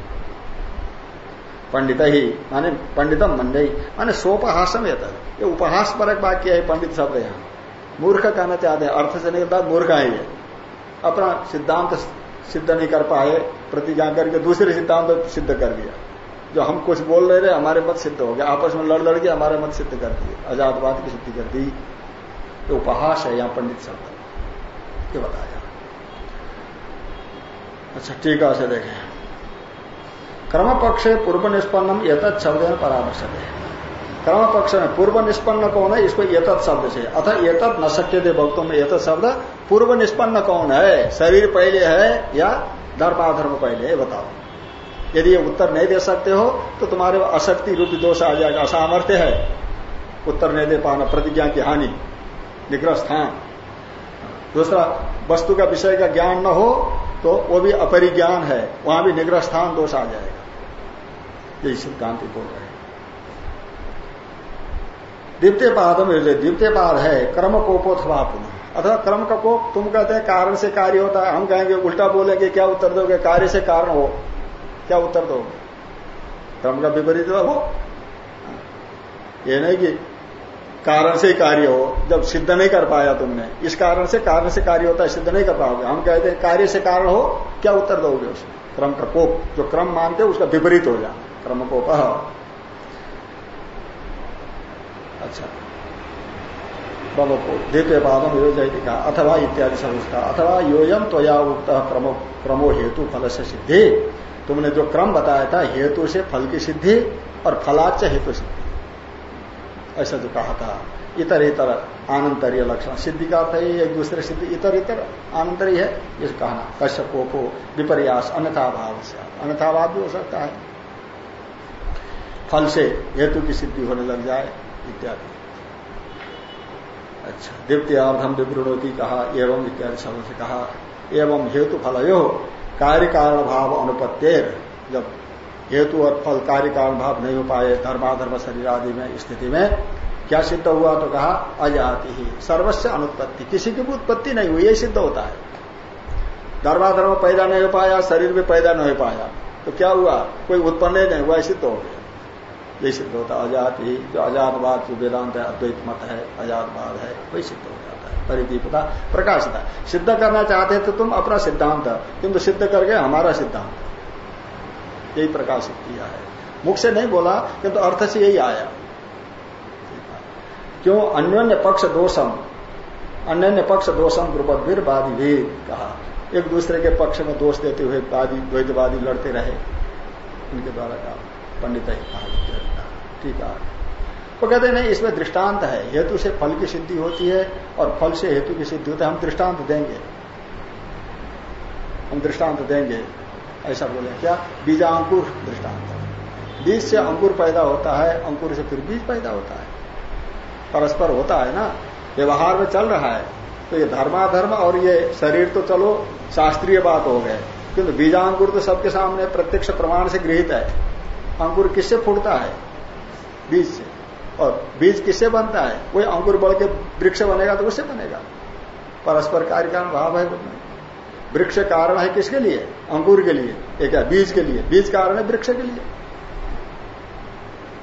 पंडित ही, माने पंडितम मंडई माने सोपहासम ये ये उपहास पर एक वाक्य है, पंडित शब्द यहाँ मूर्ख कहना चाहते हैं, अर्थ से नहीं मूर्ख है ये। अपना सिद्धांत सिद्ध नहीं कर पाए, प्रतिज्ञा करके दूसरे सिद्धांत सिद्ध कर दिया। जो हम कुछ बोल रहे थे, हमारे मत सिद्ध हो गया। आपस में लड़ लड़ के हमारे मत सिद्ध कर दिए। आजादवाद की सिद्धि कर दी। ये उपहास है यहाँ पंडित शब्द ये बताया। अच्छा टीका से देखें। क्रम पक्ष पूर्व निष्पन्नम यथत शब्द परामर्श है क्रम पक्ष में पूर्व निष्पन्न कौन है? इसको यथत शब्द से। अथा यथत न सक्य दे भक्तों में। यथत शब्द पूर्व निष्पन्न कौन है? शरीर पहले है या धर्माधर्म पहले है? बताओ। यदि ये उत्तर नहीं दे सकते हो तो तुम्हारे अशक्ति रूपी दोष आ जाएगा, असामर्थ्य है। उत्तर नहीं दे पाना, प्रतिज्ञा की हानि निग्रह स्थान दूसरा, वस्तु का विषय का ज्ञान न हो तो वो भी अपरिज्ञान है, वहाँ भी निग्रह स्थान दोष आ जाएगा। यही सिद्धांत बोल रहे हैं। द्वितीय पाद में द्वितीय पाद है, क्रम कोपोथवा पुनः। अथवा कर्म का कोप तुम कहते हैं, कारण से कार्य होता है, हम कहेंगे, उल्टा बोलेंगे, क्या उत्तर दोगे, कार्य से कारण हो। क्या उत्तर दोगे? क्रम का विपरीत हो? ये नहीं कि कारण से ही कार्य हो, जब सिद्ध नहीं कर पाया तुमने। इस कारण से कारण से कार्य होता है, सिद्ध नहीं कर पाओगे। हम कहते हैं, कार्य से कारण हो, क्या उत्तर दोगे उसमें? क्रम का कोप, जो क्रम मानते उसका विपरीत हो जा क्रम कोप अच्छा। द्वितीय पादम योजना का अथवा इत्यादि समझता अथवा योयम त्वया उक्त क्रमो हेतु फल से सिद्धि। तुमने जो क्रम बताया था, हेतु से फल की सिद्धि और फलाच हेतु सिद्धि ऐसा जो कहा था। इतर इतर आनंतरीय लक्षण। सिद्धि का अर्थ है, एक दूसरे सिद्धि, इतर इतर आनंतरी है इस कहना कश्यप को विपर्यास अन्यथा भाव से। अन्यथा भाव भी हो सकता है। फल से हेतु की सिद्धि होने लग जाए, इत्यादि। अच्छा द्वितीयार्धम विवृणोती कहा, एवं इत्यादि शब्द से कहा, एवं हेतु फलयो कार्य कारण भाव अनुपत्तेर। जब हेतु और फल कार्य कारण भाव नहीं हो पाए धर्माधर्म शरीर आदि में, स्थिति में, क्या सिद्ध हुआ तो कहा, अजाति ही। सर्वस्व अनुत्पत्ति। किसी की भी उत्पत्ति नहीं हुई यही सिद्ध होता है। धर्माधर्म पैदा नहीं हो पाया, शरीर में पैदा नहीं हो पाया तो क्या हुआ? कोई उत्पन्न नहीं हुआ सिद्ध हो गया। यही सिद्ध होता है, अजात ही। जो अजातवाद, जो वेदांत है, अद्वैत मत है, अजातवाद है, वही सिद्ध हो। जाता है। परिदीपता प्रकाशता सिद्ध करना चाहते तो तुम अपना सिद्धांत किंतु सिद्ध करके हमारा सिद्धांत यही प्रकाशित किया है। मुख से नहीं बोला, किंतु अर्थ से यही आया। क्यों? अन्योन्य पक्ष दोषम। अन्य पक्ष दोषम द्रुपदवीर वादी भी कहा। एक दूसरे के पक्ष में दोष देते हुए वादी द्वैतवादी लड़ते रहे। उनके द्वारा कहा, पंडित ही कहा, ठीक है। वो कहते नहीं, इसमें दृष्टांत है। हेतु से फल की सिद्धि होती है और फल से हेतु की सिद्धि होती है। हम दृष्टांत देंगे। हम दृष्टांत देंगे। ऐसा बोले, क्या? बीजांकुर दृष्टांत। बीज से अंकुर पैदा होता है, अंकुर से फिर बीज पैदा होता है। परस्पर होता है ना? व्यवहार में चल रहा है। तो ये धर्माधर्म और ये शरीर तो चलो, शास्त्रीय बात हो गए। किंतु बीजांकुर तो सबके सामने प्रत्यक्ष प्रमाण से गृहित है। अंकुर किससे फूटता है? बीज से। और बीज किससे बनता है? वही अंकुर बढ़ के वृक्ष बनेगा तो उससे बनेगा। परस्पर कार्य कारण भाव है। वृक्ष कारण है किसके लिए? अंकुर के लिए। एक है बीज के लिए। बीज कारण है वृक्ष के लिए।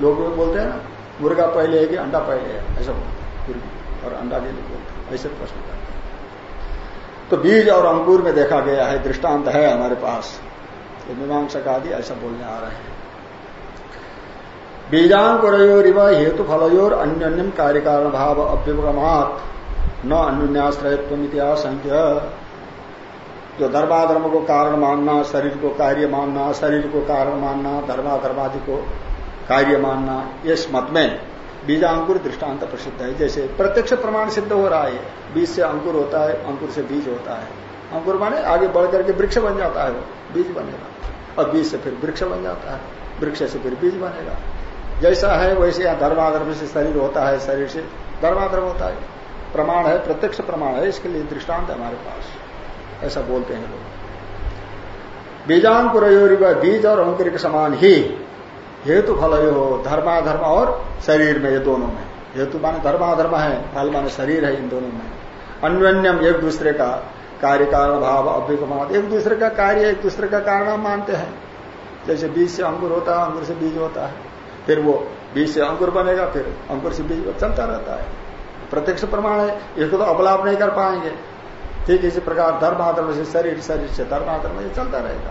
लोग बोलते हैं ना, मुर्गा पहले है कि अंडा पहले है? ऐसा बोलते हैं। और अंडा के लिए बोलते हैं। ऐसे प्रश्न करते हैं। तो बीज और अंकुर में देखा गया है, दृष्टांत है हमारे पास। मीमांसक आदि ऐसा बोलने आ रहे हैं। बीजांकुरयोरिव हेतु फलयोर अन्योन्यम कार्य कारण भाव अभ्युपगमात। न अन्योन्याश्रयत्व संख्य जो धर्माधर्म को कारण मानना शरीर को कार्य मानना शरीर को कारण मानना धर्माधर्मादि को कार्य मानना इस मत में बीजांकुर दृष्टांत प्रसिद्ध है। जैसे प्रत्यक्ष प्रमाण सिद्ध हो रहा है, बीज से अंकुर होता है, अंकुर से बीज होता है। अंकुर माने आगे बढ़ करके वृक्ष बन जाता है वो, बीज बनेगा। और बीज से फिर वृक्ष बन जाता है, वृक्ष से फिर बीज बनेगा। जैसा है वैसे यहाँ धर्माधर्म से शरीर होता है, शरीर से धर्माधर्म होता है। प्रमाण है, प्रत्यक्ष प्रमाण है, इसके लिए दृष्टांत है हमारे पास। ऐसा बोलते हैं लोग। बीजांकुर बीज और अंकुर के समान ही हेतु फल हो धर्माधर्म और शरीर में, ये दोनों में। हेतु माने धर्माधर्म है, फल माने शरीर है, इन दोनों में। अन्योन्यम एक दूसरे का कार्य कारण, भाव अभ्युगमान एक दूसरे का कार्य एक दूसरे का कारण मानते हैं। जैसे बीज से अंकुर होता है, अंकुर से बीज होता है। फिर वो बीज से अंकुर बनेगा, फिर अंकुर से बीज चलता रहता है। प्रत्यक्ष प्रमाण है, इसको तो अपलाप नहीं कर पाएँगे। ठीक इसी प्रकार धर्माधर्म से शरीर शरीर से धर्म धर्माधर्म ये चलता रहेगा।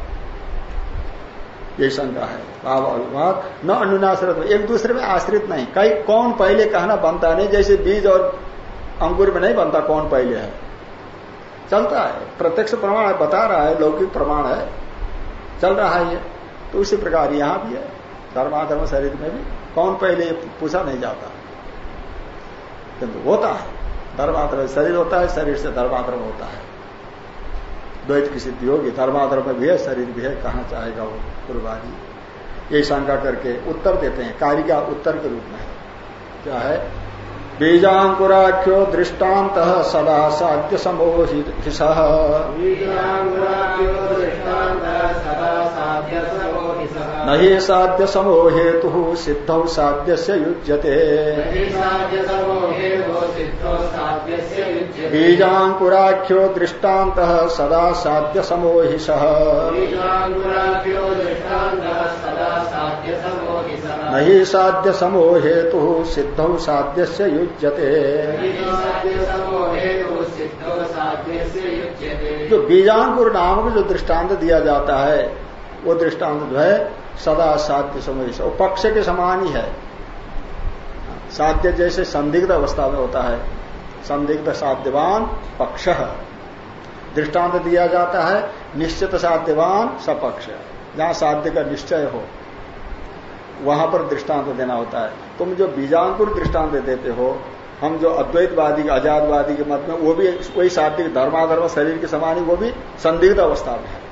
ये शंका है। भाव अभिभाव न अनुनाश्रित, एक दूसरे में आश्रित नहीं। कई कौन पहले कहना बनता नहीं, जैसे बीज और अंकुर में नहीं बनता कौन पहले है। चलता है। प्रत्यक्ष प्रमाण बता रहा है, लौकिक प्रमाण है। चल रहा है ये। तो उसी प्रकार यहाँ भी है। धर्माधर्म शरीर में भी कौन पहले पूछा नहीं जाता। किंतु होता है। धर्माधर्म शरीर होता है, शरीर से धर्माधर्म होता है। द्वैत की सिद्धि होगी, धर्माधर्म भी है, शरीर भी है, कहा चाहेगा वो पूर्वादी? यही शंका करके उत्तर देते हैं, कार्य का उत्तर के रूप में। क्या है? बीजाकुराख्यो दृष्टांत सदा साध्य समोहिष नहीं साध्य समो हेतु सिद्धौ साध्य से युज्यते। बीजाकुराख्यो दृष्टांत सदा साध्य समोहिष नहीं साध्य समो हेतु सिद्धौ साध्य से युज्यते। जो बीजांकुर नामक जो दृष्टांत दिया जाता है वो दृष्टांत जो है, सदा साध्य समय पक्ष के समान ही है। साध्य जैसे संदिग्ध अवस्था में होता है, संदिग्ध साध्यवान पक्ष। दृष्टांत दिया जाता है, निश्चित साध्यवान सपक्ष। जहाँ साध्य का निश्चय हो, वहाँ पर दृष्टांत देना होता है। तुम जो बीजांकुर दृष्टांत देते हो, हम जो अद्वैतवादी आजादवादी के मत में, वो भी वही सात्विक धर्माधर्म शरीर के समान ही, वो भी संदिग्ध अवस्था में है।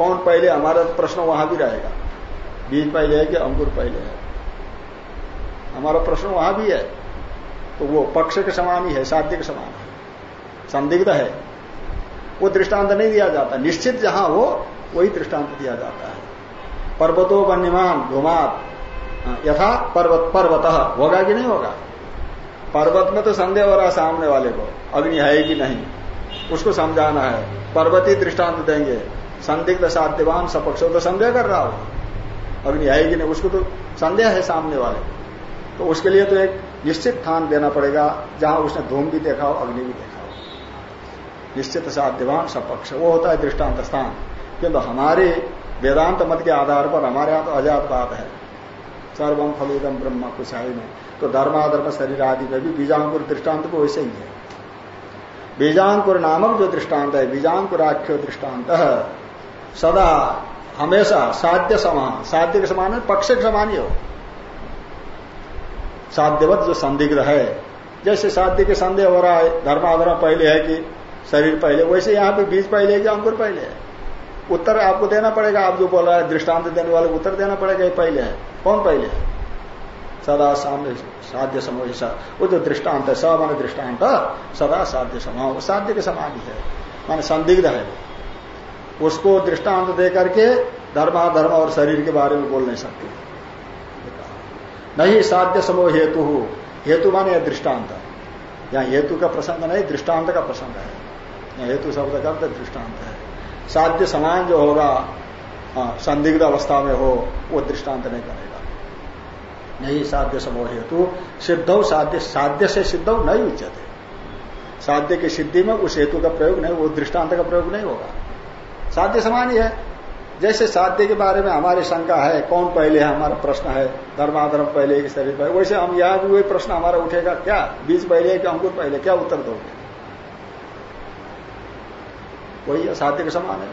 कौन पहले? हमारा प्रश्न वहाँ भी रहेगा। बीज पहले है कि अंकुर पहले है? हमारा प्रश्न वहाँ भी है। तो वो पक्ष के समान ही है साध्य के समान है। संदिग्ध है। वो दृष्टांत नहीं दिया जाता। निश्चित जहाँ हो वही दृष्टांत दिया जाता है। पर्वतो वन्यमान घुमात हाँ, यथा पर्वत पर्वत। होगा कि नहीं होगा? पर्वत में तो संदेह हो रहा सामने वाले को। अग्नि है कि नहीं? उसको समझाना है। पर्वती दृष्टांत देंगे। संदिग्ध साध्यवान सपक्ष तो संदेह कर रहा हो। अग्नि आएगी नहीं उसको तो संदेह है सामने वाले। तो उसके लिए तो एक निश्चित स्थान देना पड़ेगा, जहाँ उसने धूम भी देखा हो, अग्नि भी देखा हो। निश्चित साध्यवान सपक्ष, वो होता है दृष्टांत स्थान। किंतु हमारे वेदांत मत के आधार पर हमारे यहाँ तो अजात बात है। सर्वम फलुदम ब्रह्म कुछ नहीं तो धर्माधर्म शरीर आदि में भी बीजांकुर दृष्टांत को वैसे ही है। बीजांकुर नामक जो दृष्टांत है बीजांकुराख्य दृष्टांत सदा हमेशा साध्य समान, साध्य के समान है, पक्ष के समान ही हो। साध्यवत जो संदिग्ध है, जैसे साध्य के संदेह हो रहा है धर्म धर्माधर्म पहले है कि शरीर पहले, वैसे यहाँ पे बीज पहले है कि अंकुर पहले है। उत्तर आपको देना पड़ेगा, आप जो बोल रहा है, दृष्टांत देने वाले उत्तर देना पड़ेगा, ये पहले है। कौन पहले है? सदा सामने साध्य समूह वो जो दृष्टांत है स मान दृष्टांत, सदा साध्य समाह साध्य के समान ही है। माने संदिग्ध है। उसको दृष्टांत दे करके धर्माधर्म और शरीर के बारे में बोल नहीं सकते। नहीं, साध्य समूह हेतु हो। हेतु माने दृष्टांत। यहाँ हेतु का प्रसंग नहीं, दृष्टांत का प्रसंग है। हेतु शब्द का दृष्टांत है। साध्य समान जो होगा संदिग्ध अवस्था में हो, वो दृष्टांत नहीं करेगा। नहीं, साध्य समूह हेतु, सिद्ध साध्य साध्य से सिद्ध नहीं उच्चते। साध्य की सिद्धि में उस हेतु का प्रयोग नहीं, वो दृष्टांत का प्रयोग नहीं होगा। साध्य समान ही। है जैसे साध्य के बारे में हमारी शंका है, कौन पहले है, हमारा प्रश्न है। धर्माधर्म पहले की शरीर पहले वैसे हम यहाँ भी वही प्रश्न हमारा उठेगा, क्या? बीज पहले कि अंकुर पहले क्या उत्तर दोगे? वही असाध्य के समान है।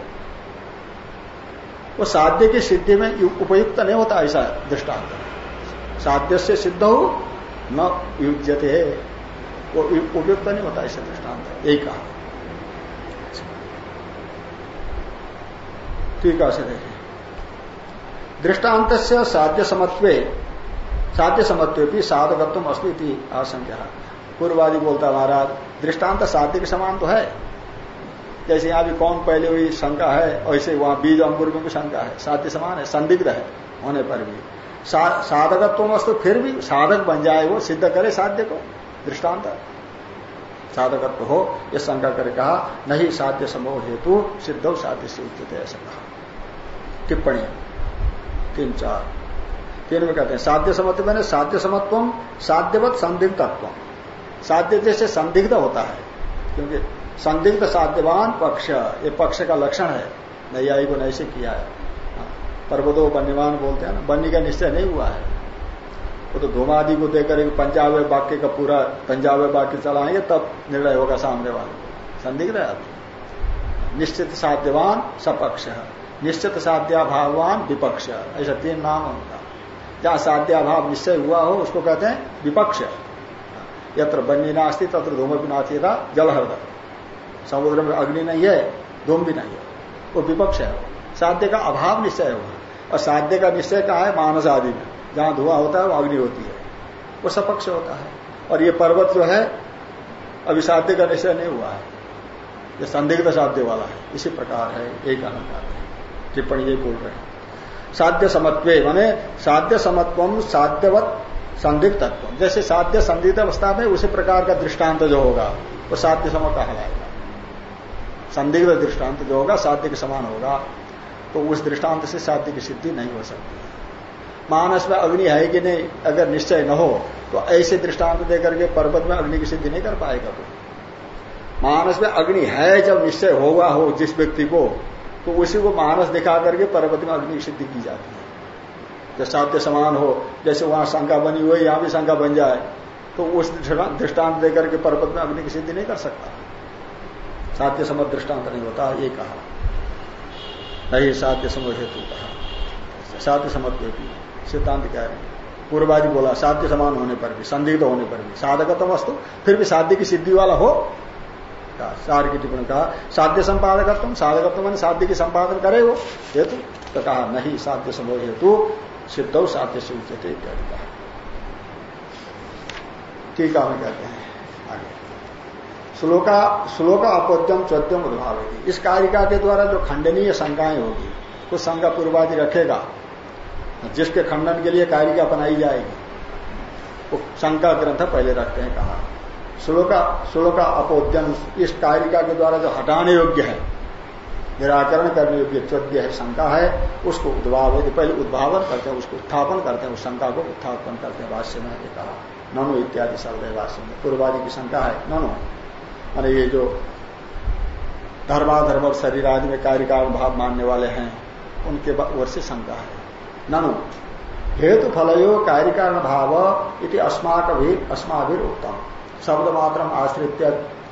वो साध्य की सिद्धि में उपयुक्त नहीं होता ऐसा दृष्टांत। साध्य से सिद्ध हो, न युजते वो उपयुक्त नहीं होता ऐसा दृष्टांत। यही कहा ठीक है देखिए दृष्टांत से साध्य समत्व साध्य समत्व भी साधकत्व अस्ती आशंका पूर्वादि बोलता महाराज दृष्टांत साध्य के समान तो है। जैसे यहाँ भी कौन पहले हुई शंका है वैसे वहाँ बीज अंकुर में भी शंका है। साध्य समान है संदिग्ध है होने पर भी। सा, साधकत्व वस्तु फिर भी साधक बन जाए वो सिद्ध करे साध्य को दृष्टांत साधकत्व हो यह शंका कर कहा नहीं साध्य समूह हेतु सिद्ध साध्य से उचित ऐसा कहा। टिप्पणी। तीन चार। तीन में कहते हैं साध्य समत्व मैंने साध्य समत्व साध्यवत संदिग्धत्व साध्य जैसे संदिग्ध होता है क्योंकि संदिग्ध साध्यवान पक्ष ये पक्ष का लक्षण है नैयायी को नैसे किया है। हाँ, पर्वतो बन्यवान बोलते हैं ना बन्नी का निश्चय नहीं हुआ है। वो तो धूमादि को देकर पंजाब वाक्य का पूरा पंजाब वाक्य चलाएँगे तब निर्णय होगा सामने वाले संदिग्ध है निश्चित साध्यवान सपक्ष निश्चित साध्या साध्याभावान विपक्ष। ऐसा तीन नाम होगा जहाँ साध्याभाव निश्चय हुआ हो, उसको कहते हैं विपक्ष। यत्र बन्नी नास्ती, तत्र धूम भी नास्ती था जलहरदर समुद्र में अग्नि नहीं है, धूम भी नहीं है। वो विपक्ष है। साध्य का अभाव निश्चय हुआ। और साध्य का निश्चय कहा है? मानस आदि में। जहाँ धुआँ होता है वो अग्नि होती है। वो सपक्ष होता है। और ये पर्वत जो है, अभी साध्य का निश्चय नहीं हुआ है। ये संदिग्ध साध्य वाला है। इसी प्रकार है, एक अलंकार है। टिप्पणी ये बोल रहे हैं। साध्य समत्व, माने साध्य समत्व साध्यवत संदिग्ध तत्व जैसे साध्य संदिग्ध अवस्था में उसी प्रकार का दृष्टांत जो होगा, वो साध्य सम कहलाएगा संदिग्ध दृष्टांत जो होगा, साध्य के समान होगा। तो उस दृष्टांत से साध्य की सिद्धि नहीं हो सकती। मानस में अग्नि है कि नहीं, अगर निश्चय न हो तो ऐसे दृष्टांत देकर के पर्वत में अग्नि की सिद्धि नहीं कर पाएगा तो मानस में अग्नि है जब निश्चय होगा हो, जिस व्यक्ति को तो उसी को मानस दिखा करके पर्वत में अग्नि सिद्धि की जाती है। जब साध्य समान हो, जैसे वहाँ शंका बनी हुई यहाँ भी शंका बन जाए तो उस दृष्टांत देकर के पर्वत में अग्नि की सिद्धि नहीं कर सकता। साध्य समझ दृष्टांत नहीं होता, ये कहा। नहीं साध्य समझ हेतु कहा। साध्य समझ भी सिद्धांत कह रहे हैं। पूर्वादि बोला, साध्य समान होने पर भी, संदिग्ध होने पर भी, साधकत्व वस्तु, फिर भी साध्य की सिद्धि वाला हो सार की टिप्पणी कहा साध्य संपादकत्व साधकत्व मैंने साध्य की संपादन करे वो, हेतु तो कहा नहीं साध्य संभव हेतु सिद्ध साध्य से उच्चते इत्यादि कहा ठीक है कहते हैं, आगे। श्लोका श्लोका अपोद्यम चौद्यम उद्भाव इस कारिका के द्वारा जो खंडनीय शंकाएँ होगी कुछ शंका पूर्वादि रखेगा। जिसके खंडन के लिए कारिका बनाई जाएगी, वो शंका ग्रंथ पहले रखते हैं, कहा। श्लोका श्लोका अपोद्यम इस कारिका के द्वारा जो हटाने योग्य है, निराकरण करने योग्य चौद्य है शंका है, उसको उद्भाव पहले उद्भावन करते हैं, उसको उत्थापन करते हैं, उस शंका को उत्थापन करते हैं, भाष्य में कहा। ननो इत्यादि शब्द है भाष्य में। पूर्वादि की शंका है, ननो। माने ये जो धर्माधर्म शरीर आदि में कार्यकारण भाव मानने वाले हैं, उनके ओर से शंका है। ननु, हेतु फलयो कार्यकारण भाव इति अस्माक भी अस्माभिर उत्तम शब्द मात्र आश्रित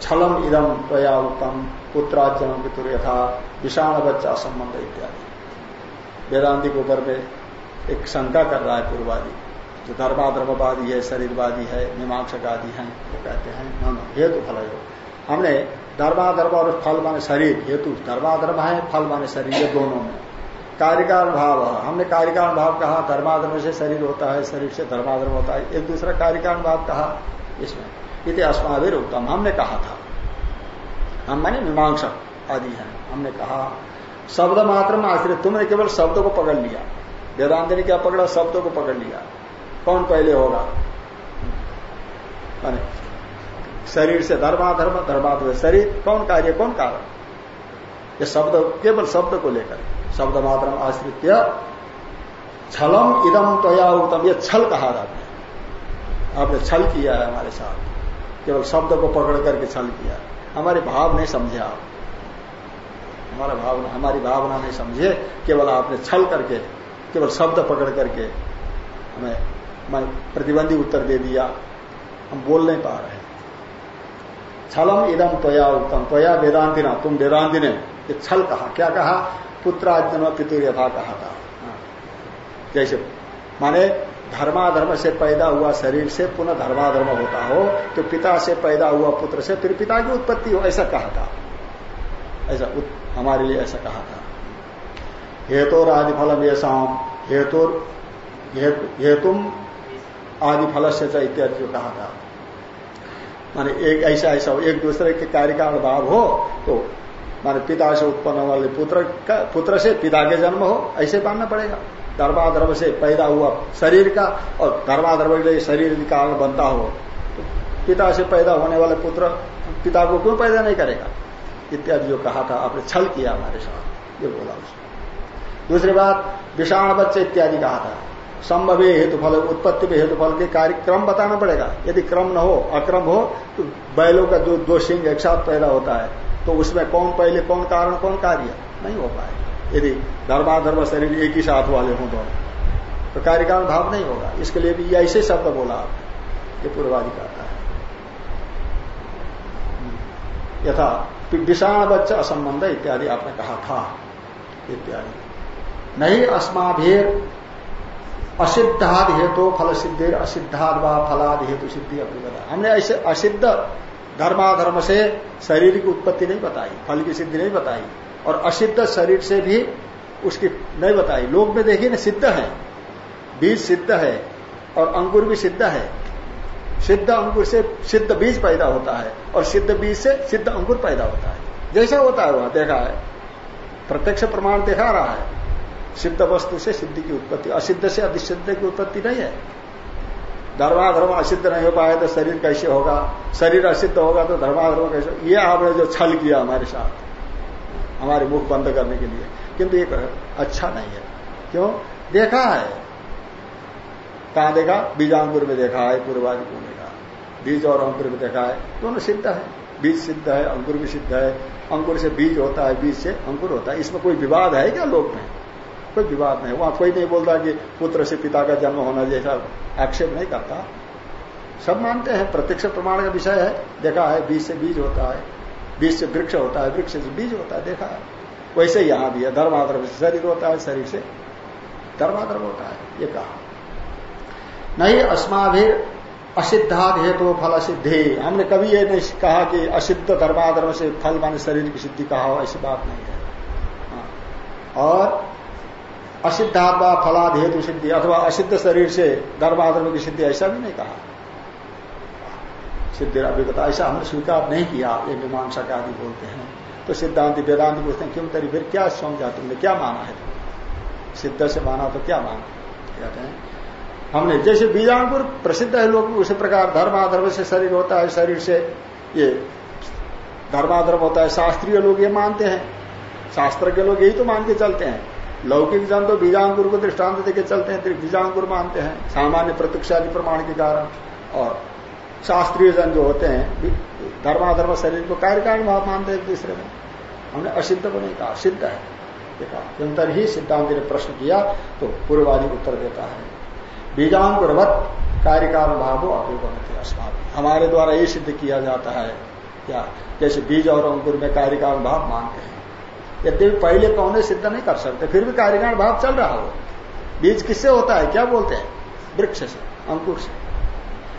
छलम इदम त्वया उत्तम पुत्राजनम पितुर यथा विषाण बच्चा संबंध इत्यादि। वेदांति के ऊपर में एक शंका कर रहा है पूर्वादि, जो धर्माधर्मवादी है, शरीरवादी है मीमांसक आदि है, वो कहते हैं, न हेतु फल हमने धर्माधर्म और फल माने शरीर हेतु धर्माधर्म है, फल माने शरीर, ये दोनों में। कार्यकारण भाव, हमने कार्यकारण भाव कहा धर्माधर्म से शरीर होता है, शरीर से धर्माधर्म होता है, एक दूसरा कार्यकारण भाव कहा, इसमें। इति अस्माभिर उत्तम हमने कहा था। हम माने मीमांसक आदि है। हमने कहा, शब्द मात्र में आश्रित। तुमने केवल शब्द को पकड़ लिया। वेदांत ने क्या पकड़ा? शब्द को पकड़ लिया। कौन पहले होगा? शरीर से धर्माधर्म धर्माधर्म शरीर। कौन कार्य, कौन कारण? ये शब्द, केवल शब्द को लेकर। शब्द मात्र आश्रित छलम इदम तया उत्तम ये छल कहा आपने आपने छल किया है हमारे साथ। केवल शब्द को पकड़ करके छल किया हमारे भाव नहीं समझे। आप हमारा भावना, हमारी भावना नहीं समझे, केवल आपने छल करके, केवल शब्द पकड़ करके हमें प्रतिबंधी उत्तर दे दिया। हम बोल नहीं पा रहे। छलम इदम त्वया उत्तम त्वया वेदांति ना, तुम वेदांति ने ये छल कहा। क्या कहा? पितुर यथा कहा था। हाँ। जैसे, माने धर्माधर्म से पैदा हुआ शरीर से पुनः धर्माधर्म होता हो तो पिता से पैदा हुआ पुत्र से फिर पिता की उत्पत्ति हो, ऐसा कहा था। ऐसा हमारे लिए ऐसा कहा था। हेतु आदि फलम ये शाम हेतु, हेतुम आदि फल से इत्यादि जो कहा था। माने एक ऐसा ऐसा हो, एक दूसरे के कार्य का अभाव हो तो माने पिता से उत्पन्न वाले पुत्र का, पुत्र से पिता के जन्म हो, ऐसे मानना पड़ेगा। धर्माधर्म से पैदा हुआ शरीर का और धर्माधर्म के लिए शरीर कारण बनता हो। तो पिता से पैदा होने वाले पुत्र पिता को क्यों पैदा नहीं करेगा? इत्यादि जो कहा था, आपने छल किया हमारे साथ। ये बोला उसने। दूसरी बात, विषाण बच्चे इत्यादि कहा था। संभव हेतु फल उत्पत्ति में हेतु फल के कार्यक्रम बताना पड़ेगा। यदि क्रम न हो, अक्रम हो तो बैलों का जो दो सिंह एक साथ पैदा होता है तो उसमें कौन पहले कौन कारण, कौन कार्य? नहीं हो पाए यदि धर्माधर्म शरीर एक ही साथ वाले हों दोनों तो कार्यकाल भाव नहीं होगा। इसके लिए भी ऐसे शब्द बोला आप ये पूर्वादि कहता है। यथा विषाण बच्चा असंबंध इत्यादि आपने कहा था, इत्यादि। नहीं अस्माभीर असिद्धाद हेतु फल सिद्धि असिद्धाद व फलाद हेतु सिद्धि अपनी बताया हमने ऐसे असिद्ध धर्माधर्म से शरीर की उत्पत्ति नहीं बताई, फल की सिद्धि नहीं बताई। और असिद्ध शरीर से भी उसकी नहीं बताई। लोग में देखिए ना, सिद्ध है। बीज सिद्ध है और अंकुर भी सिद्ध है। सिद्ध अंकुर से सिद्ध बीज पैदा होता है और सिद्ध बीज से सिद्ध अंकुर पैदा होता है। जैसा होता है वह देखा है। प्रत्यक्ष प्रमाण दिखा रहा है। सिद्ध वस्तु से सिद्धि की उत्पत्ति। असिद्ध से अधिसिद्ध की उत्पत्ति नहीं है। धर्माधर्म असिद्ध नहीं हो पाए तो शरीर कैसे होगा? शरीर असिद्ध होगा तो धर्माधर्म कैसे? ये आपने जो छल किया हमारे साथ। हमारे मुख बंद करने के लिए। किंतु ये अच्छा नहीं है। क्यों? देखा है। कहा देखा? बीजांकुर में देखा है पूर्वादि को देखा बीज और अंकुर में देखा है। दोनों सिद्ध है। बीज सिद्ध है, अंकुर भी सिद्ध है। अंकुर से बीज होता है, बीज से अंकुर होता है। इसमें कोई विवाद है क्या लोग में? कोई विवाद नहीं। वहाँ कोई नहीं बोलता कि पुत्र से पिता का जन्म होना जैसा आक्षेप नहीं करता। सब मानते हैं। प्रत्यक्ष प्रमाण का विषय है। देखा है, बीज से बीज होता है। बीज से वृक्ष होता है, वृक्ष से बीज होता है, देखा वैसे यहाँ भी है, धर्माधर्म से, शरीर होता है, शरीर से धर्माधर्म होता है, ये कहा। नहीं अस्माभिर असिद्धात हेतु फल सिद्धि हमने कभी ये नहीं कहा कि असिद्ध धर्माधर्म से फल माने शरीर की सिद्धि कहा हो, ऐसी बात नहीं है। हाँ। और असिद्धात्मा फलाद हेतु सिद्धि, अथवा असिद्ध शरीर से धर्माधर्म की सिद्धि, ऐसा भी नहीं कहा। सिद्धि अभिज्ञता ऐसा हमने स्वीकार नहीं किया, ये मीमांसा का आदि बोलते हैं। तो सिद्धांत, वेदांत पूछते हैं, क्यों? तेरी फिर क्या समझा तुमने क्या माना है? सिद्ध से माना तो क्या माना? कहते हैं, हमने जैसे बीजांकुर प्रसिद्ध है लोग, उसी प्रकार धर्माधर्म से शरीर होता है, शरीर से ये धर्माधर्म होता है, शास्त्रीय लोग ये मानते हैं। शास्त्र के लोग यही तो मान के चलते हैं। लौकिक जन तो बीजांकुर को दृष्टांत देके चलते हैं बीजांकुर मानते हैं, सामान्य प्रत्यक्षादि प्रमाण के कारण। और शास्त्रीय जन जो होते हैं धर्माधर्म शरीर को कार्यकारण भाव मानते हैं दूसरे में। हमने असिद्ध को नहीं कहा, सिद्ध है। निरंतर ही सिद्धांत ने प्रश्न किया तो पूर्ववादी उत्तर देता है। बीजांकुरवत कार्य कारण भाव अभ्युपगति अस्मात। हमारे द्वारा ये सिद्ध किया जाता है, क्या? जैसे बीज और अंकुर में कार्य कारण भाव मानते हैं। यद्यपि पहले कौन सिद्ध नहीं कर सकते, फिर भी कार्यकारण भाव चल रहा हो। बीज किससे होता है, क्या बोलते हैं? वृक्ष से, अंकुर से।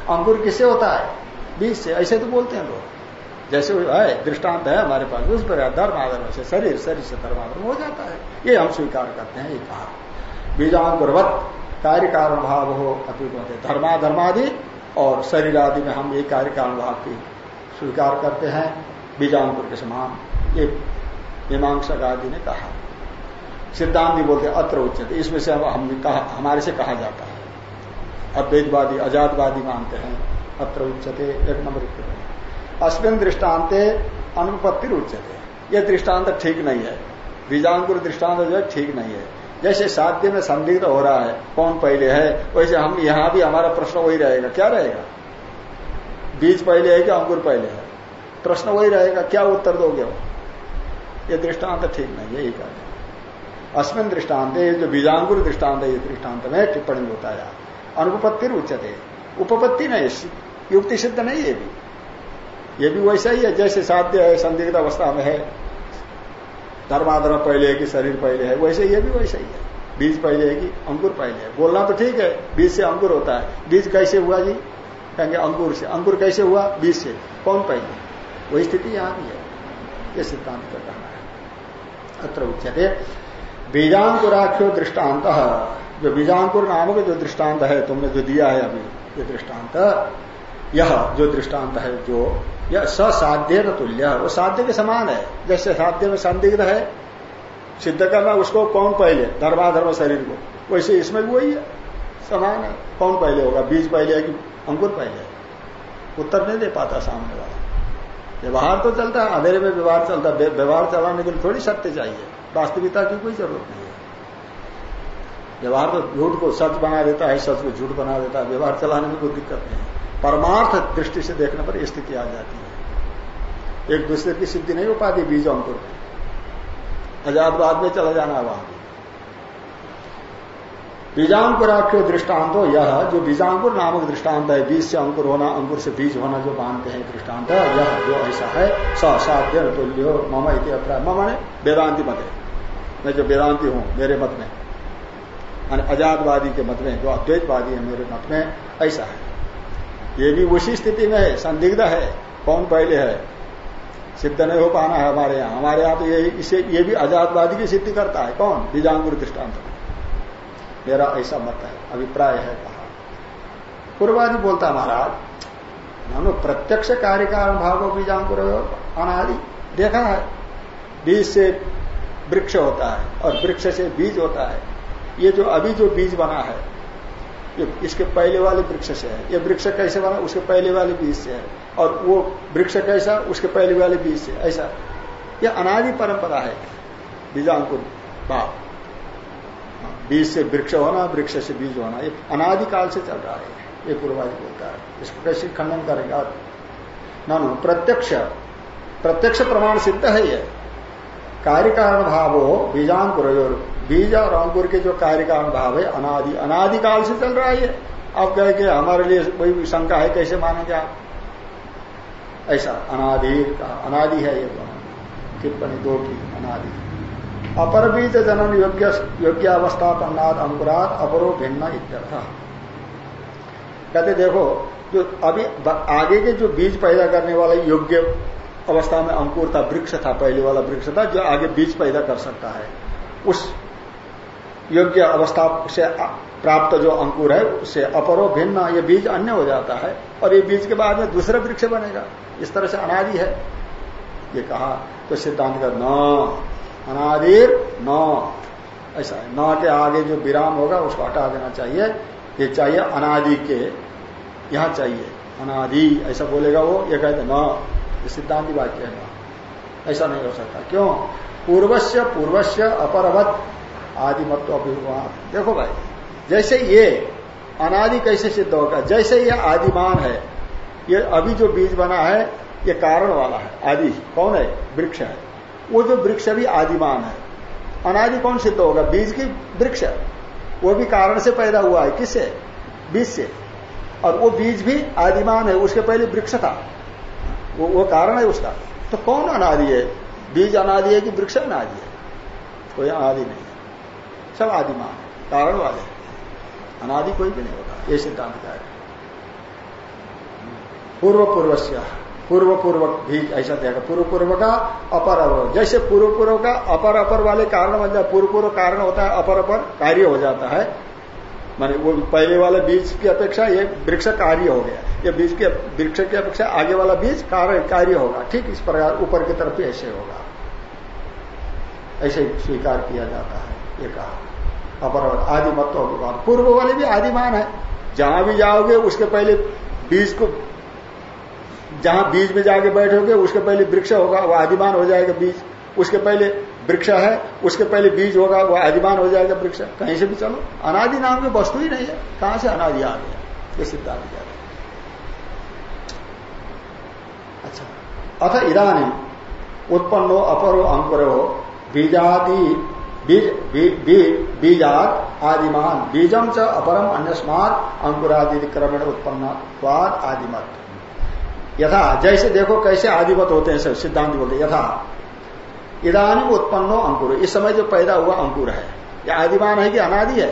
अंकुर किससे होता है? बीज से। ऐसे तो बोलते हैं लोग। जैसे है दृष्टांत है हमारे पास, उस पर धर्माधर्म से, शरीर शरीर से धर्माधर्म हो जाता है। ये हम स्वीकार करते हैं, ये कहा। बीजांकुरवत कार्य कारण भाव हो अपिबत धर्माधर्मादि और शरीर आदि में हम ये कार्य कारण भाव की स्वीकार करते हैं, बीजांकुर के समान। ये मीमांसक आदि ने कहा। सिद्धांत भी बोलते अत्र उचित इसमें से हम कहा, हमारे से कहा जाता है। अद्वैतवादी आजादवादी मानते हैं। अत्र उच्चते एक नंबर अश्विन दृष्टान्ते अनुपत्ति उच्चते यह दृष्टांत ठीक नहीं है। बीजांकुर दृष्टांत जो है, ठीक नहीं है। जैसे साध्य में संदिग्ध हो रहा है, कौन पहले है? वैसे हम यहाँ भी हमारा प्रश्न वही रहेगा। क्या रहेगा? बीज पहले है कि अंकुर पहले है? प्रश्न वही रहेगा, क्या उत्तर दोगे ये दृष्टांत ठीक नहीं है, यही कहते अश्विन दृष्टांत जो बीजांकुर दृष्टांत है, ये दृष्टांत में टिप्पणी है अनुपत्ति उच्चते उपपत्ति नहीं युक्ति सिद्ध नहीं ये भी। ये भी वैसा ही है, जैसे साध्य है, संदिग्ध अवस्था में है। धर्माधर्म पहले है कि शरीर पहले है, वैसे ये भी वैसा ही है। बीज पहले है कि अंकुर पहले है। बोलना तो ठीक है, बीज से अंकुर होता है। बीज कैसे हुआ जी? कहेंगे अंकुर से। अंकुर कैसे हुआ? बीज से। कौन पहले? वही स्थिति यहाँ भी है। ये सिद्धांत का कहना है। अत्र उच्चते बीजांकुराख्यो दृष्टांत जो बीजांकुर नामक जो दृष्टांत है, तुमने जो दिया है अभी, ये दृष्टांत, यह जो दृष्टांत है, जो, यह ससाध्य न तुल्य, वो साध्य के समान है। जैसे साध्य में संदिग्ध है, सिद्ध करना उसको कौन पहले, धर्माधर्म शरीर को, वैसे इसमें भी वही है। समान है, कौन पहले होगा, बीज पहले है कि अंकुर पहले है? उत्तर नहीं दे पाता सामने वाला। व्यवहार तो चलता है, अंधेरे में व्यवहार चलता है व्यवहार चलाने के लिए थोड़ी सत्य चाहिए, वास्तविकता की कोई ज़रूरत नहीं है। व्यवहार तो झूठ को सच बना देता है, सच को झूठ बना देता है, व्यवहार चलाने में कोई दिक्कत नहीं है। परमार्थ दृष्टि से देखने पर स्थिति आ जाती है। एक दूसरे की सिद्धि नहीं हो पाती, बीज अंकुर में आजादवाद में चला जाना वहाँ बीजांकुराख्य दृष्टांत हो यह जो बीजांकुर नामक दृष्टांत है, बीज से अंकुर होना, अंकुर से बीज होना जो मानते हैं दृष्टांत है यह जो ऐसा है साध्य, तुल्य, मम इति मम ने वेदांति मत। है मैं जो वेदांति हूँ, मेरे मत में। आजादवादी के मत में जो अद्वैतवादी है मेरे मत में, ऐसा है। ये भी उसी स्थिति में है, संदिग्ध है, कौन पहले है? सिद्ध नहीं हो पाना है हमारे यहाँ। हमारे यहाँ तो ये इसे ये भी आजादवादी की सिद्धि करता है। कौन? बीजांगुर दृष्टांत। मेरा ऐसा मत है, अभिप्राय है कहा। पूर्वादि बोलता महाराज, मानो प्रत्यक्ष कार्य कारण भाव बीजांकुर अनादि। देखा है, बीज से वृक्ष होता है और वृक्ष से बीज होता है। ये जो अभी जो बीज बना है, ये इसके पहले वाले वृक्ष से है। ये वृक्ष कैसे बना? उसके पहले वाले बीज से है। और वो वृक्ष कैसा? उसके पहले वाले बीज से। ऐसा। ये अनादि परंपरा है। बीजांकुर भाव। बीज से वृक्ष होना, वृक्ष से बीज होना, ये अनादिकाल से चल रहा है। ये पूर्वादि बोलता है। इसको कैसे खंडन करेगा? ना प्रत्यक्ष। प्रत्यक्ष प्रमाण सिद्ध है ये। कार्य कारण भाव हो बीजांकुर बीज और अंकुर के जो कार्य कारण भाव है, अनादि। अनादिकाल से चल रहा है ये। आप कहे कि हमारे लिए कोई शंका है, कैसे मानेंगे आप? ऐसा, अनादि अनादि है ये टिप्पणी दो की, अनादि। अपर बीज जनन योग्य योग्य अवस्था पन्नाद अंकुरात अपरो भिन्न इत्यर्थ। कहते देखो, जो अभी आगे के जो बीज पैदा करने वाले योग्य अवस्था में अंकुर था, वृक्ष था, पहले वाला वृक्ष था, जो आगे बीज पैदा कर सकता है। उस योग्य अवस्था से प्राप्त जो अंकुर है, उससे अपरो भिन्न, ये बीज अन्य हो जाता है, और ये बीज के बाद में दूसरा वृक्ष बनेगा। इस तरह से अनादि है। ये कहा तो सिद्धांत का, न अनादिर न। ऐसा है। न के आगे जो विराम होगा, उसको हटा देना चाहिए। ये चाहिए अनादि के, यहाँ चाहिए, अनादि, ऐसा बोलेगा वो, ये कहते न। ये सिद्धांति वाक्य है। ऐसा नहीं हो सकता। क्यों? पूर्वस्य पूर्वस्य, अपरवत, आदिमत्व अभिमान देखो भाई, जैसे ये अनादि कैसे सिद्ध होगा? जैसे ये आदिमान है, ये अभी जो बीज बना है, ये कारण वाला है। आदि, कौन है? वृक्ष है। वो जो वृक्ष भी आदिमान है। अनादि कौन सिद्ध होगा? बीज की वृक्ष वो भी कारण से पैदा हुआ है। किससे? बीज से। और वो बीज भी आदिमान है। उसके पहले वृक्ष था। वो, वो कारण है उसका। तो कौन अनादि है? बीज अनादि है कि वृक्ष अनादि है? कोई अनादि नहीं है। सब आदिमान कारण वाले अनादि कोई भी नहीं होगा ये सिद्धांत का है। पूर्व पूर्वस्य पूर्व पूर्वक भी ऐसा देखा पूर्व पूर्व का अपर अपर जैसे पूर्व पूर्व का अपर अपर वाले कारण बन जाए पूर्व पूर्व कारण होता है अपर अपर कार्य हो जाता है। माने वो पहले वाले बीज की अपेक्षा ये वृक्ष कार्य हो गया। ये बीज के वृक्ष की अपेक्षा आगे वाला बीज कार्य कार्य होगा। ठीक इस प्रकार ऊपर की तरफ़ ऐसे होगा। ऐसे स्वीकार किया जाता है, ये कहा। अपर आदि मत्व पूर्व वाले भी आदिमान है। जहाँ भी जाओगे, उसके पहले बीज को जहाँ बीज में जाके बैठोगे, उसके पहले वृक्ष होगा वह आदिमान हो जाएगा बीज। उसके पहले वृक्ष है, उसके पहले बीज होगा वह आदिमान हो जाएगा वृक्ष। कहीं से भी चलो। अनादि नाम की वस्तु ही नहीं है। कहाँ से अनादि आ गया? ये सिद्धांत क्या अच्छा अथ इधानी उत्पन्नो, अपरो, अंकुरो, बीजादि, बीज बीजात आदिमान। बीजम च अपरम अन्यस्मात अंकुरादि क्रमण उत्पन्न आदिमत। यथा, जैसे देखो कैसे आदिवत होते हैं सिद्धांत बोलते यथा इधानी उत्पन्नो अंकुर। इस समय जो पैदा हुआ अंकुर है। यह आदिमान है कि अनादि है?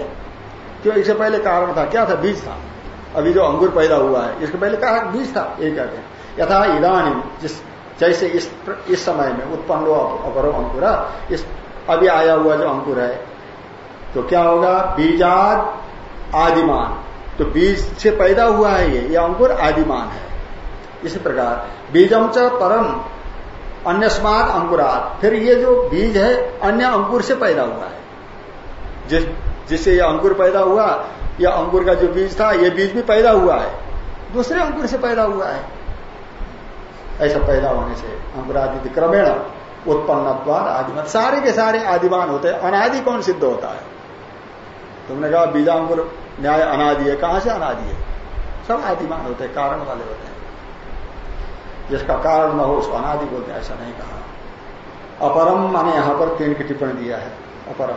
क्यों? इससे पहले कारण था। क्या था? बीज था। अभी जो अंकुर पैदा हुआ है, इसके पहले कहा बीज था? यही कहते हैं। यथा इधानी जिस जैसे इस इस समय में उत्पन्न अपरो अंकुरा, इस अभी आया हुआ जो अंकुर है तो क्या होगा? बीजाद आदिमान। तो बीज से पैदा हुआ है ये ये अंकुर आदिमान है। इसी प्रकार, बीजम च परम अन्य स्मात अंकुरात। फिर ये जो बीज है, अन्य अंकुर से पैदा हुआ है। जिस, जिससे ये अंकुर पैदा हुआ, या अंकुर का जो बीज था, ये बीज भी पैदा हुआ है। दूसरे अंकुर से पैदा हुआ है। ऐसा पैदा होने से अंकुरादि क्रमेण उत्पन्न आदिमत सारे के सारे आदिमान होते हैं। अनादि कौन सिद्ध होता है? तुमने कहा बीजांकुर न्याय अनादि है। कहाँ से अनादि है? सब आदिमान होते हैं, कारण वाले होते हैं। जिसका कारण न हो, उसको अनादि बोलते हैं, ऐसा नहीं कहा। अपरम माने यहाँ पर तीन की टिप्पणी दिया है। अपरम।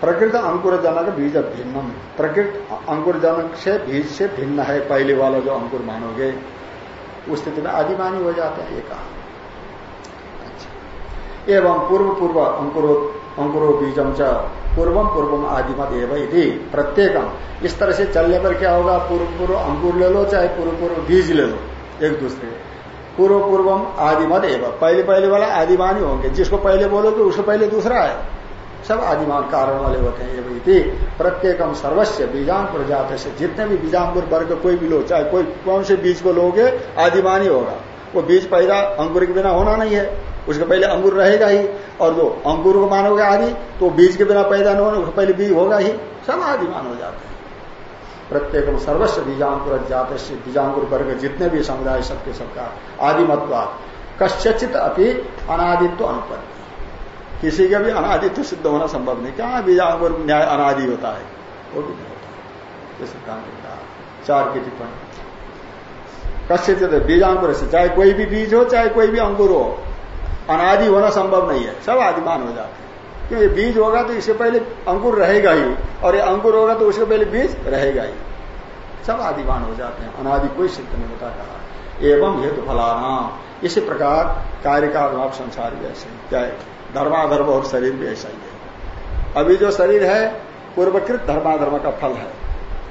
प्रकृत अंकुर जनक बीज भिन्नम। प्रकृत अंकुर जनक से बीज से भिन्न है। पहले वाला जो अंकुर मानोगे उस स्थिति में आदिमानी हो जाते हैं, ये कहा। अच्छा। एवं पूर्व पूर्व अंकुरो अंकुरो बीजम च पूर्वम पूर्वम आदिमत एवं प्रत्येकम इस तरह से चलने पर क्या होगा? पूर्व पूर्व अंकुर ले लो, चाहे पूर्व पूर्व बीज ले लो, एक दूसरे। पूर्व पूर्वम आदिमत एवं पहले पहले वाला आदिमानी होंगे। जिसको पहले बोलोगे उसको पहले दूसरा है। सब आदिमान कारण वाले होते हैं ये प्रत्येकम सर्वस्व बीजांकुर जाते से। जितने भी बीजांकुर वर्ग कोई भी लो चाहे कोई कौन से बीज को लोगे, आदिमान ही होगा। वो बीज पैदा अंकुर के बिना होना नहीं है, उसके पहले अंकुर रहेगा ही। और जो अंकुर को मानोगे आदि तो बीज के बिना पैदा नहीं होना, उसके पहले बीज होगा ही। सब आदिमान हो जाते हैं। प्रत्येक सर्वस्व बीजांकुर जात से। बीजांकुर वर्ग जितने भी समुदाय, सबके सबका आदिमत्वा। कश्यचित अपनी अनादित्व अनुपत्ति। किसी का भी अनादित्व सिद्ध होना संभव नहीं। क्या बीजांकुर न्याय अनादि होता है, वो भी नहीं होता। ये सिद्धांत कहा। चार की टिप्पणी। कश्यचित बीजांकुर से चाहे कोई भी बीज हो, चाहे कोई भी अंकुर हो, अनादि होना संभव नहीं है। सब आदिमान हो जाते हैं। क्योंकि बीज होगा तो इससे पहले अंकुर रहेगा ही। और ये अंकुर होगा तो उसके पहले बीज रहेगा ही। सब आदिमान हो जाते हैं। अनादि कोई सिद्ध नहीं होता कहा। एवं हेतु फलाना इसी प्रकार कार्य का अभाव संसार ऐसे क्या धर्माधर्म और शरीर भी ऐसा ही है। अभी जो शरीर है, पूर्वकृत धर्माधर्म का फल है,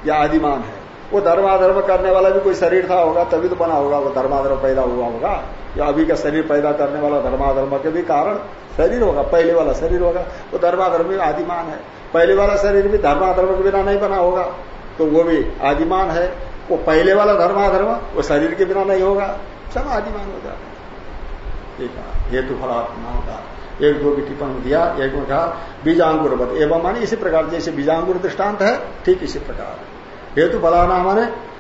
या आदिमान है। वो धर्माधर्म करने वाला भी कोई शरीर था होगा, तभी तो बना होगा, वो धर्माधर्म पैदा हुआ होगा। या अभी का शरीर पैदा करने वाला धर्माधर्म के भी कारण शरीर होगा, पहले वाला शरीर होगा। वो धर्माधर्म आदिमान है। पहले वाला शरीर भी धर्माधर्म के बिना नहीं बना होगा। तो वो भी आदिमान है। वो पहले वाला धर्माधर्म, वो शरीर के बिना नहीं होगा। सब आदिमान हो जाता है। हेतु फलात्मा का एक दो की टिप्पणी दिया, एक में कहा, बीजांगुर एवं माने इसी प्रकार, जैसे बीजांगुर दृष्टांत है, ठीक इसी प्रकार। हेतु फलाना माने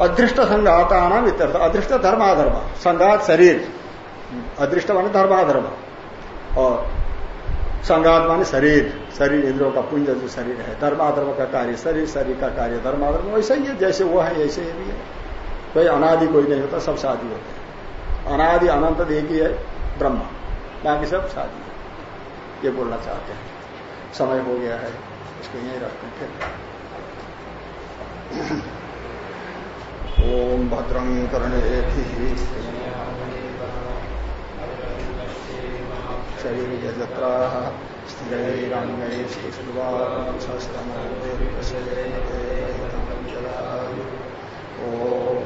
अदृष्ट संघाता नाम इत्यर्थ अदृष्ट धर्माधर्म, संघात शरीर। अदृष्ट माने धर्माधर्म। और संघात माने शरीर। शरीर इंद्रों का पुंज जो शरीर है, धर्माधर्म का कार्य शरीर शरीर का कार्य धर्माधर्म, वैसे ही है, जैसे वो है, ऐसे ही है। कोई अनादि कोई नहीं होता, सब शादी होते हैं। अनादि अनंत देखी है, ब्रह्मा। बाकी सब शादी ये बोलना चाहते हैं। समय हो गया है, इसको यही रखते हैं, फिर। ओम भद्रं करणे शरीर जत्रा स्थिरैरङ्गैस्तुष्टुवांशस्तमोर्विषये ओम